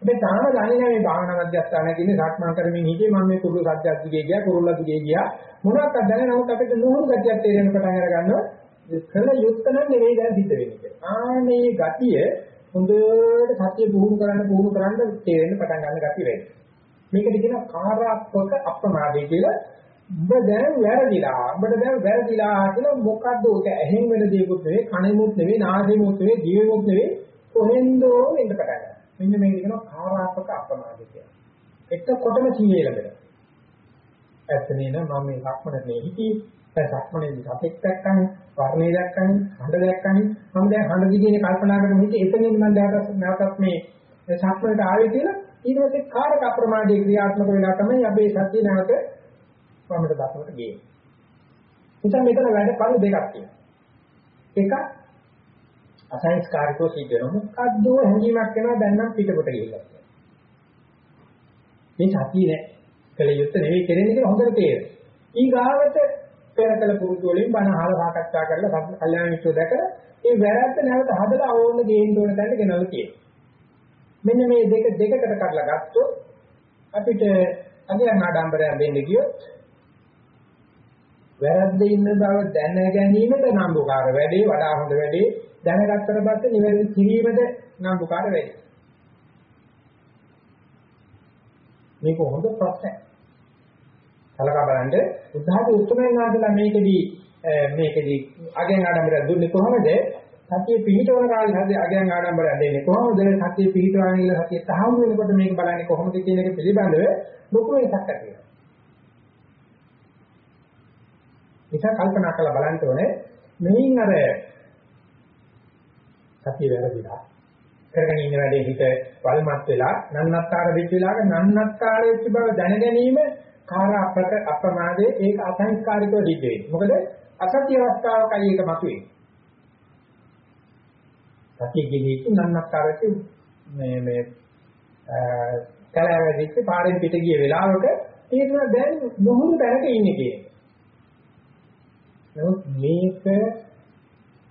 මේ තාම දන්නේ නැහැ මේ භාවනා මධ්‍යස්ථානයේ ඉන්නේ සක්මන් කරමින් හිටියේ මම මේ කුරුල්ල සත්‍යයක් දිගේ ගියා කුරුල්ල දිගේ ගියා මොනවක්ද දැන නමුත් අපිට නුහුරු ගතියක් තේරෙන්න පටන් අර ගන්නවා කළ යුත්තන නෙවෙයි දැන් සිද්ධ වෙන්නේ ආනේ ගතිය හොඳට සත්‍ය පුහුණු කරන්න පුහුණු කරන්න තේරෙන්න පටන් ගන්න ගතිය වෙන්නේ මේකට කියනවා කාරාත්මක අප්‍රමාදය කියලා. ඔබ දැන් වැරදිලා. ඔබට දැන් වැරදිලා කියලා මොකද්ද ඔක ඇහෙන් වෙන දේකුත් නෙවෙයි, කනෙමුත් නෙවෙයි, නාසයෙමුත් නෙවෙයි, දිවෙමුත් නෙවෙයි, කොහෙන්දෝ වෙන්න පටන් ගන්නවා. මෙන්න මේක කියනවා කාරාත්මක අප්‍රමාදය කියලා. එතකොටම සීයේ ලැබෙනවා. ඇත්තනේ නම් මම මේ සක්මනේ හිටියේ. දැන් සක්මනේදී සතෙක් දැක්කනේ, වර්ණේ දැක්කනේ, හඬ දැක්කනේ. මම දැන් හඬ දිගේ කල්පනා කරන විදිහ එතනින් මම දැකලා නැවතත් මේ සක්මනට ආවේ කියලා ඊට පස්සේ කාරක අප්‍රමාදයේ ක්‍රියාත්මක වෙලා තමයි අපේ සත්‍ය නැවත වමට දක්වට ගියේ. ඉතින් මෙතන වැඩ කල දෙකක් තියෙනවා. එක අසංස්කාරිකව සිද්ධ වෙන මොකද්ද හැඟීමක් වෙනවා දැන් නම් පිටකොට ගිහිල්ලා. මේ සතිය නෑ. කල යුත්තේ නෙවෙයි කෙරෙන්නේ කියලා හොඳට තේරෙනවා. ඊගාවට පෙරකල පුරුදු වලින් බණ අහලා සාකච්ඡා කරලා කල්යාණ මිත්‍රෝ දැකලා ඒ වැරද්ද නැවත හදලා ඕන්න ගේන්න ඕන තැනට ගෙනල්ලා තියෙනවා. මෙන්න මේ දෙක දෙකකට කඩලා ගත්තොත් අපිට අගයන් ආඩම්බරයෙන් දෙන්න ගියොත් වැරද්ද ඉන්න බව දැන ගැනීමද නම්බුකාර වැඩේ වඩා හොඳ වැඩේ දැනගත්තට පස්සේ නිවැරදි කිරීමද නම්බුකාර වැඩේ. මේක හොඳ ප්‍රශ්නයක්. කලකා බලන්න. උදාහරණ උත්තරයෙන් ආදලා මේකෙදී මේකෙදී අගයන් ආඩම්බරයෙන් දුන්නේ කොහොමද? සතිය පිහිටවන කාලේ හරි අගයන් ආඩම්බරය දෙන්නේ කොහොමද? සතිය පිහිටවන ඉල සතිය තහවුරු වෙනකොට මේක බලන්නේ කොහොමද කියන එක පිළිබඳව ලොකු වෙනසක් ඇති වෙනවා. ඒක කල්පනා කරලා බලන්න ඕනේ මෙයින් අර සතිය වැරදිලා කරගෙන ඉන්න වැඩේ හිත වල්මත් වෙලා නන්නත්තර වෙච්ච වෙලාවක නන්නත්තර වෙච්ච බව දැන ගැනීම කාර අපක අප්‍රමාදයේ ඒක අසංස්කාරිකව සිද්ධ වෙන්නේ. මොකද අසත්‍ය අවස්ථාවකයි ඒක මතුවේ. සතිය ගෙලිච්ච නන්නක්කාරක මේ මේ කලාවැදිච්ච පාරෙන් පිට ගිය වෙලාවක තේරෙනවා දැන් මොහොත දැනක ඉන්නේ කියන. නමුත් මේක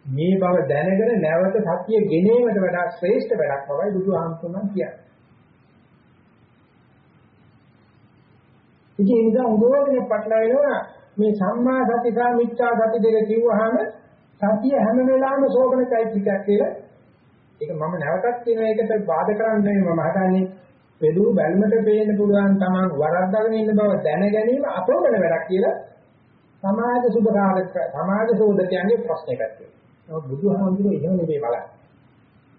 මේ බව දැනගෙන නැවත සතිය ගෙනීමට වඩා ශ්‍රේෂ්ඨ වැඩක් බවයි බුදුහාමුදුරන් කියන්නේ. ඉතින් ඒ නිසා උදෝගෙන පටලවෙනවා මේ සම්මා සති සහ මිච්ඡා සති දෙක කිව්වහම සතිය හැම වෙලාවෙම සෝබන චෛත්‍යයක් කියලා ඒක මම නැවතත් කියන එකට බාධා කරන්නේ මම හදන්නේ පෙළු බැල්මට පේන්න පුළුවන් තමන් වරද්දාගෙන ඉන්න බව දැන ගැනීම අපෝමන වැඩක් කියලා සමාජ සුබකාරක සමාජ සෝදකයන්ගේ ප්‍රශ්නයක් තියෙනවා. බුදුහාමුදුරුවෝ එහෙම නෙවෙයි බලන්නේ.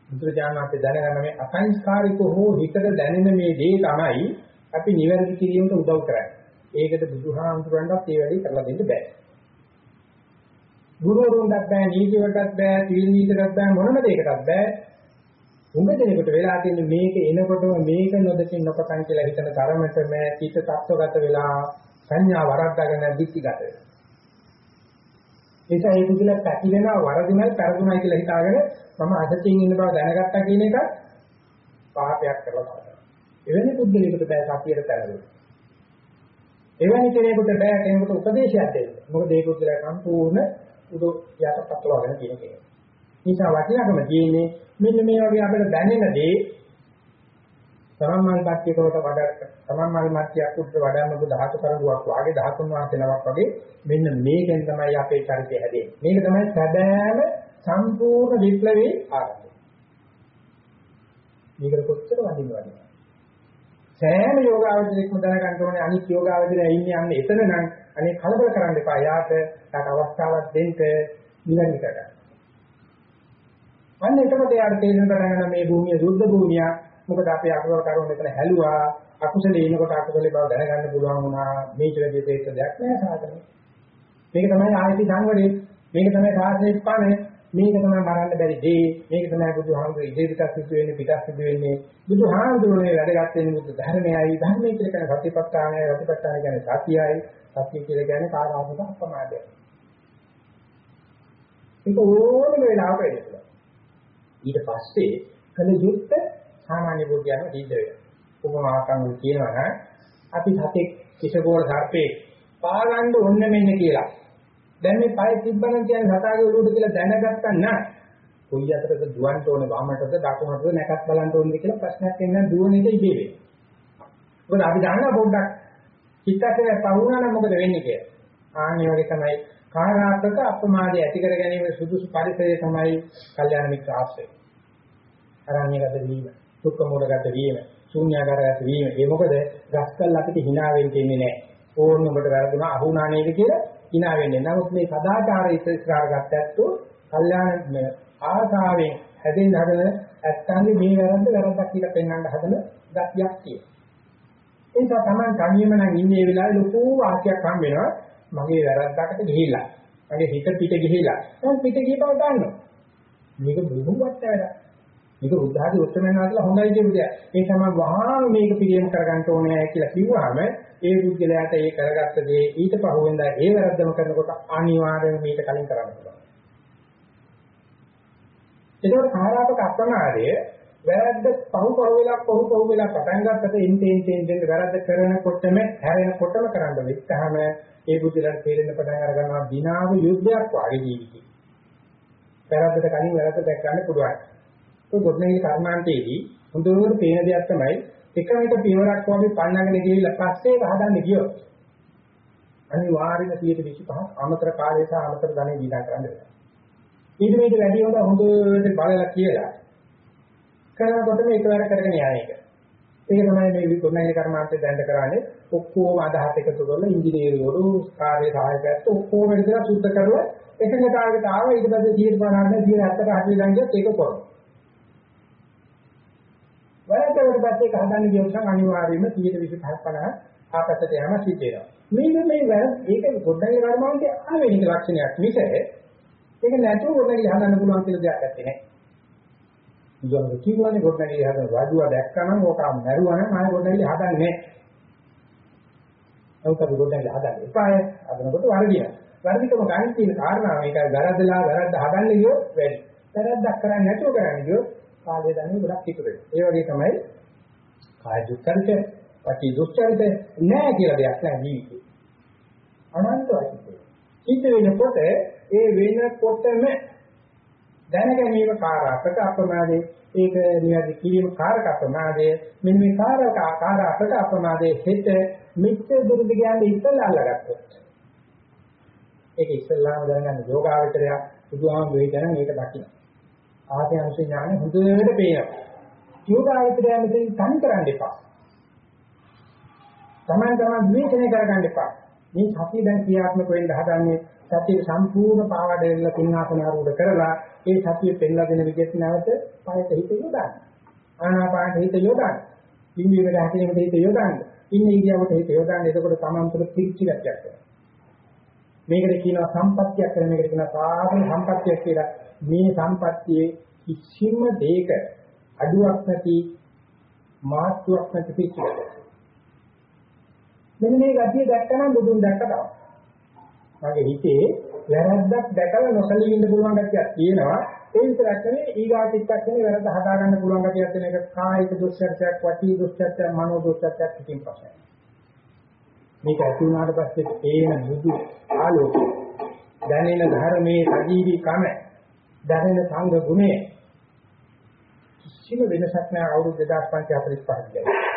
බුදුරජාණන් අපේ දැනගන්න මේ අසංස්කාරික හෝ හිතට දැනෙන මේ දේ තමයි අපි නිවැරදි කිරීමට උදව් කරන්නේ. ඒකට බුදුහාමුදුරන්වත් ඒ වැඩේ කරලා දෙන්න බෑ. ගුරුවරුන්ටත් බෑ, නීතිවලටත් බෑ, තීල් නීතිවලටත් බෑ මොනම දෙයකටත් බෑ. උඹ දෙනකොට වෙලා තියෙන මේක එනකොටම මේක නොදකින් නොපතන් කියලා හිතන තරමටම චිත්ත tattවගත වෙලා සංඥා වරද්දාගෙන දික්තිගත වෙනවා. නිසා ඒක කියලා පැති වෙනවා වරදිනයි පෙරදුනයි කියලා හිතාගෙන මම අසතියින් ඉන්න බව දැනගත්තා කියන එක පාපයක් කරලා තමයි. එවැනි පුද්ගලයෙකුට බෑ සතියට තැරෙන්න. එවැනි කෙනෙකුට බෑ කෙනෙකුට උපදේශයක් දෙන්න. මොකද ඒක උදලා සම්පූර්ණ උදු යටපත්වගෙන තියෙන කෙනෙක්. නිසා වටිනාකම තියෙන්නේ මෙන්න මේ වගේ අපිට දැනෙන දේ සමන්මල් කට්ටියකට වඩා සමන්මල් මාත්‍යක් උඩ වඩාම ධාතු කරඬුවක් වාගේ ධාතුන් වහන්සේලාවක් වගේ මෙන්න මේකෙන් තමයි අපේ චරිතය හැදෙන්නේ. මේක තමයි සැබෑම සම්පූර්ණ විප්ලවයේ ආරම්භය. මේකට කොච්චර වදින්න වදිනවද? සෑම යෝගාවචරයක්ම දැනගන්න ඕනේ අනිත් යෝගාවචරය ඉන්නේ අන්න එතන නම් අනේ කලබල කරන්න එපා. යාට යාට අවස්ථාවක් දෙන්න නිවැරදිකට. අන්න එතකොට යාට තේරෙන පටන් මේ භූමිය සුද්ධ භූමියක්. මොකද අපි අකුසල කරුණ මෙතන හැලුවා. අකුසලේ ඉනකොට අකුසලේ බව දැනගන්න පුළුවන් වුණා. මේ චල දෙපේක දෙයක් නෑ සාධනේ. මේක තමයි ආයති සංවරේ. මේක තමයි සාසනේ ස්පානේ. මේක තමයි මරන්න බැරි දේ. මේක තමයි බුදුහාමුදුරේ ඉදිරියට සිදු වෙන්නේ පිටත් සිදු වෙන්නේ. බුදුහාමුදුරේ වැඩගත් වෙන්නේ බුදු ධර්මයයි. ධර්මයේ කියලා කියන සතිපට්ඨානය, සතිපට්ඨාන කියන්නේ සතියයි. සතිය කියලා කියන්නේ කාරාමක අපමාදය. ඒක ඕනම වෙලාවක වෙනවා. ඊට පස්සේ කල යුත්ත සාමාන්‍ය බුද්ධියම සිද්ධ වෙනවා. උපමාකම් කියනවා නම් අපි සතෙක් කිසකෝල සර්පේ පාගන්න ඕන්න මෙන්න කියලා. දැන් මේ පය තිබ්බනම් කියන්නේ සතාගේ ඔළුවට කියලා දැනගත්තා නම් කොයි අතරද දුවන්න ඕනේ වමටද දකුණටද නැකත් බලන්න ඕනේද කියලා ප්‍රශ්නයක් එන්න දුවන එක ඉබේ වෙනවා. මොකද අපි දන්නා පොඩ්ඩක් චිත්තකේ පවුනා නම් මොකද වෙන්නේ කියලා. ආන්නේ වගේ තමයි කාරාත්මක අපමාදය ඇති කර ගැනීම සුදුසු පරිසරය තමයි කල්යාණ මිත්‍ර ආශ්‍රය. අරණ්‍යගත වීම, දුක්ඛ මූලගත වීම, ශූන්‍යාකාරගත වීම. ඒ මොකද ගස්කල් අපිට hina වෙන්න දෙන්නේ නැහැ. ඕන්න ඔබට වැරදුනා අහුණා නේද කියලා hina වෙන්නේ. නමුත් මේ සදාචාරය ඉස්සරහට ගත්තැත්තෝ කල්යාණ ආසාවෙන් හැදෙන්න හදන ඇත්තන්ගේ මේ වැරද්ද වැරද්දක් කියලා පෙන්වන්න හදන ගතියක් තියෙනවා. ඒ නිසා Taman තනියම නම් ඉන්නේ වෙලාවේ ලොකු වාක්‍යයක් හම් වෙනවා. මගේ වැරද්දකට ගිහිල්ලා. මගේ හිත පිට ගිහිල්ලා. දැන් පිට ගිය බව දන්නවා. මේක බොහොම වට වැඩක්. මේක බුද්ධාදී උත්තරමයන් වහන්සේලා හොඳයි කියපු දෙයක්. ඒ තමයි වහාම මේක පිළියම් කරගන්න ඕනේ කියලා කිව්වහම ඒ පුද්ගලයාට ඒ කරගත්ත දේ ඊට පහුවෙන්ද ඒ වැරද්දම කරනකොට අනිවාර්යයෙන්ම මේක කලින් කරන්න පුළුවන්. ඒකෝට කාරාපක අප්‍රමාදය වැරද්ද පහු පහු වෙලා පහු පහු වෙලා පටන් ගන්නකොට ඉන්ටෙන් ටෙන් ටෙන් වැරද්ද කරනකොටම හැරෙනකොටම කරන්න වෙච්චාම ඒ බුද්ධලන් තේරෙන්න පටන් අර ගන්නවා දිනාව යුද්ධයක් වාගේ ජීවිතේ. වැරද්දට කලින් වැරද්ද දැක් ගන්න පුළුවන්. ඒ ගොඩනැගිලි කර්මාන්තයේදී හොඳට පේන දෙයක් තමයි එක එක පියවරක් වගේ පන්නගෙන ගිහිල්ලා පස්සේ හදන්න ගියොත් අනිවාර්යයෙන්ම 125 අමතර කාලය සහ අමතර ධනෙ දීලා කරන්න වෙනවා. ඊට මේක වැඩි හොඳ හොඳට බලලා කියලා කරනකොට මේකවර කරගෙන යන එක. ඒක තමයි මේ ගොඩනැගිලි කර්මාන්තේ දැන්න කරන්නේ ඔක්කොම අදහස් එකතු කරලා ඉංජිනේරුවරු කාර්ය සහායකයන්ට ඔක්කොම විතර සුද්ධ කරලා එකඟතාවයකට ආව ඊට පස්සේ 150 170 80 ළඟට ඒක කරනවා. වරදවට පස්සේ ඒක හදන්න ගියොත් නම් අනිවාර්යයෙන්ම 125 50 ආපස්සට යෑම සිද්ධ වෙනවා. මේක මේ වැරද්ද ඒක ගොඩනැගිලි කර්මාන්තයේ ආවෙනික ලක්ෂණයක් මිස ඒක නැතුව ගොඩනැගිලි හදන්න පුළුවන් කියලා දෙයක් නැත්තේ නේ. බුදුන් කිව්වනේ ගොඩනැගිලි හදන වඩුව දැක්කම ඕක මරුවා නම් ආයෙ ගොඩනැගිලි හදන්නේ නැහැ. නමුත් අපි ගොඩනැගිලි හදන්න එපාය. හදනකොට වරදිනවා. වරදිකම ගන්න තියෙන කාරණා මේකයි වැරද්දලා වැරද්ද හදන්න ගියොත් වැඩි. වැරද්දක් කරන්නේ නැතුව කරන්නේ ගියොත් කාලය දන්නේ ගොඩක් ඉතුරු වෙනවා. ඒ වගේ තමයි කාය දුක්ඛරිත, පටි දුක්ඛරිත නෑ කියලා දෙයක් නෑ ජීවිතේ. අනන්තයි. සිද්ධ වෙනකොට ඒ වෙනකොටම දැනගැනීම කාරකට අප්‍රමාදේ ඒක නිවැරදි කිරීම කාරක අප්‍රමාදේ මෙන්න මේ කාරක ආකාරකට අප්‍රමාදේ හෙට මිත්‍ය දුරුද කියන්නේ ඉස්සල්ලා අල්ලගත්තොත් ඒක ඉස්සල්ලාම දැනගන්න යෝගාවචරය බුදුහාම වේදන මේක දකින්න ආදී අංශ ඥාන හොඳට පේනවා යෝගාවචරය මෙතෙන් තනි කරන්න එපා තමන් තමන් විවේචනය කරගන්න එපා මේ සතිය දැන් ක්‍රියාත්මක වෙන්න හදන්නේ සතිය සම්පූර්ණ පාවඩ වෙලා සිංහාසන ආරූඪ කරලා ඒ සතිය පෙන්ලා දෙන විදිහට නැවත පයට හිත යොදාන්න. ආනාපානට හිත යොදාන්න. පිම්බීමට හැකිනෙකට හිත යොදාන්න. ඉන්න ඉරියවට හිත යොදාන්නේ එතකොට Taman තුළ පිච්චි ගැටයක් වෙනවා. මේකට කියනවා සම්පත්තියක් කියලා මේකට කියනවා සාධන සම්පත්තියක් කියලා. මේ සම්පත්තියේ කිසිම දෙයක අඩුවක් නැති මාත්‍යක් නැති පිච්චි ගැටයක්. මෙන්න මේ ගතිය දැක්කම බුදුන් දැක්ක තමයි. මගේ හිතේ වැරද්දක් දැකලා නොසලී ඉන්න පුළුවන් ගැතියක් තියෙනවා. ඒ විතරක් නෙවෙයි ඊගාටික්කන්නේ වැරද්ද හදා ගන්න පුළුවන් ගැතියක් තියෙන එක කායික දුස්චර්යයක්, වචී දුස්චර්යයක්, මනෝ දුස්චර්යයක් පිටින් පස්සේ. මේක ඇති වුණාට පස්සේ තේන බුදු ආලෝකය දැනෙන ධර්මයේ සජීවී කම දැනෙන සංඝ ගුණය කිසිම වෙනසක් නැහැ අවුරුදු 2545 දී.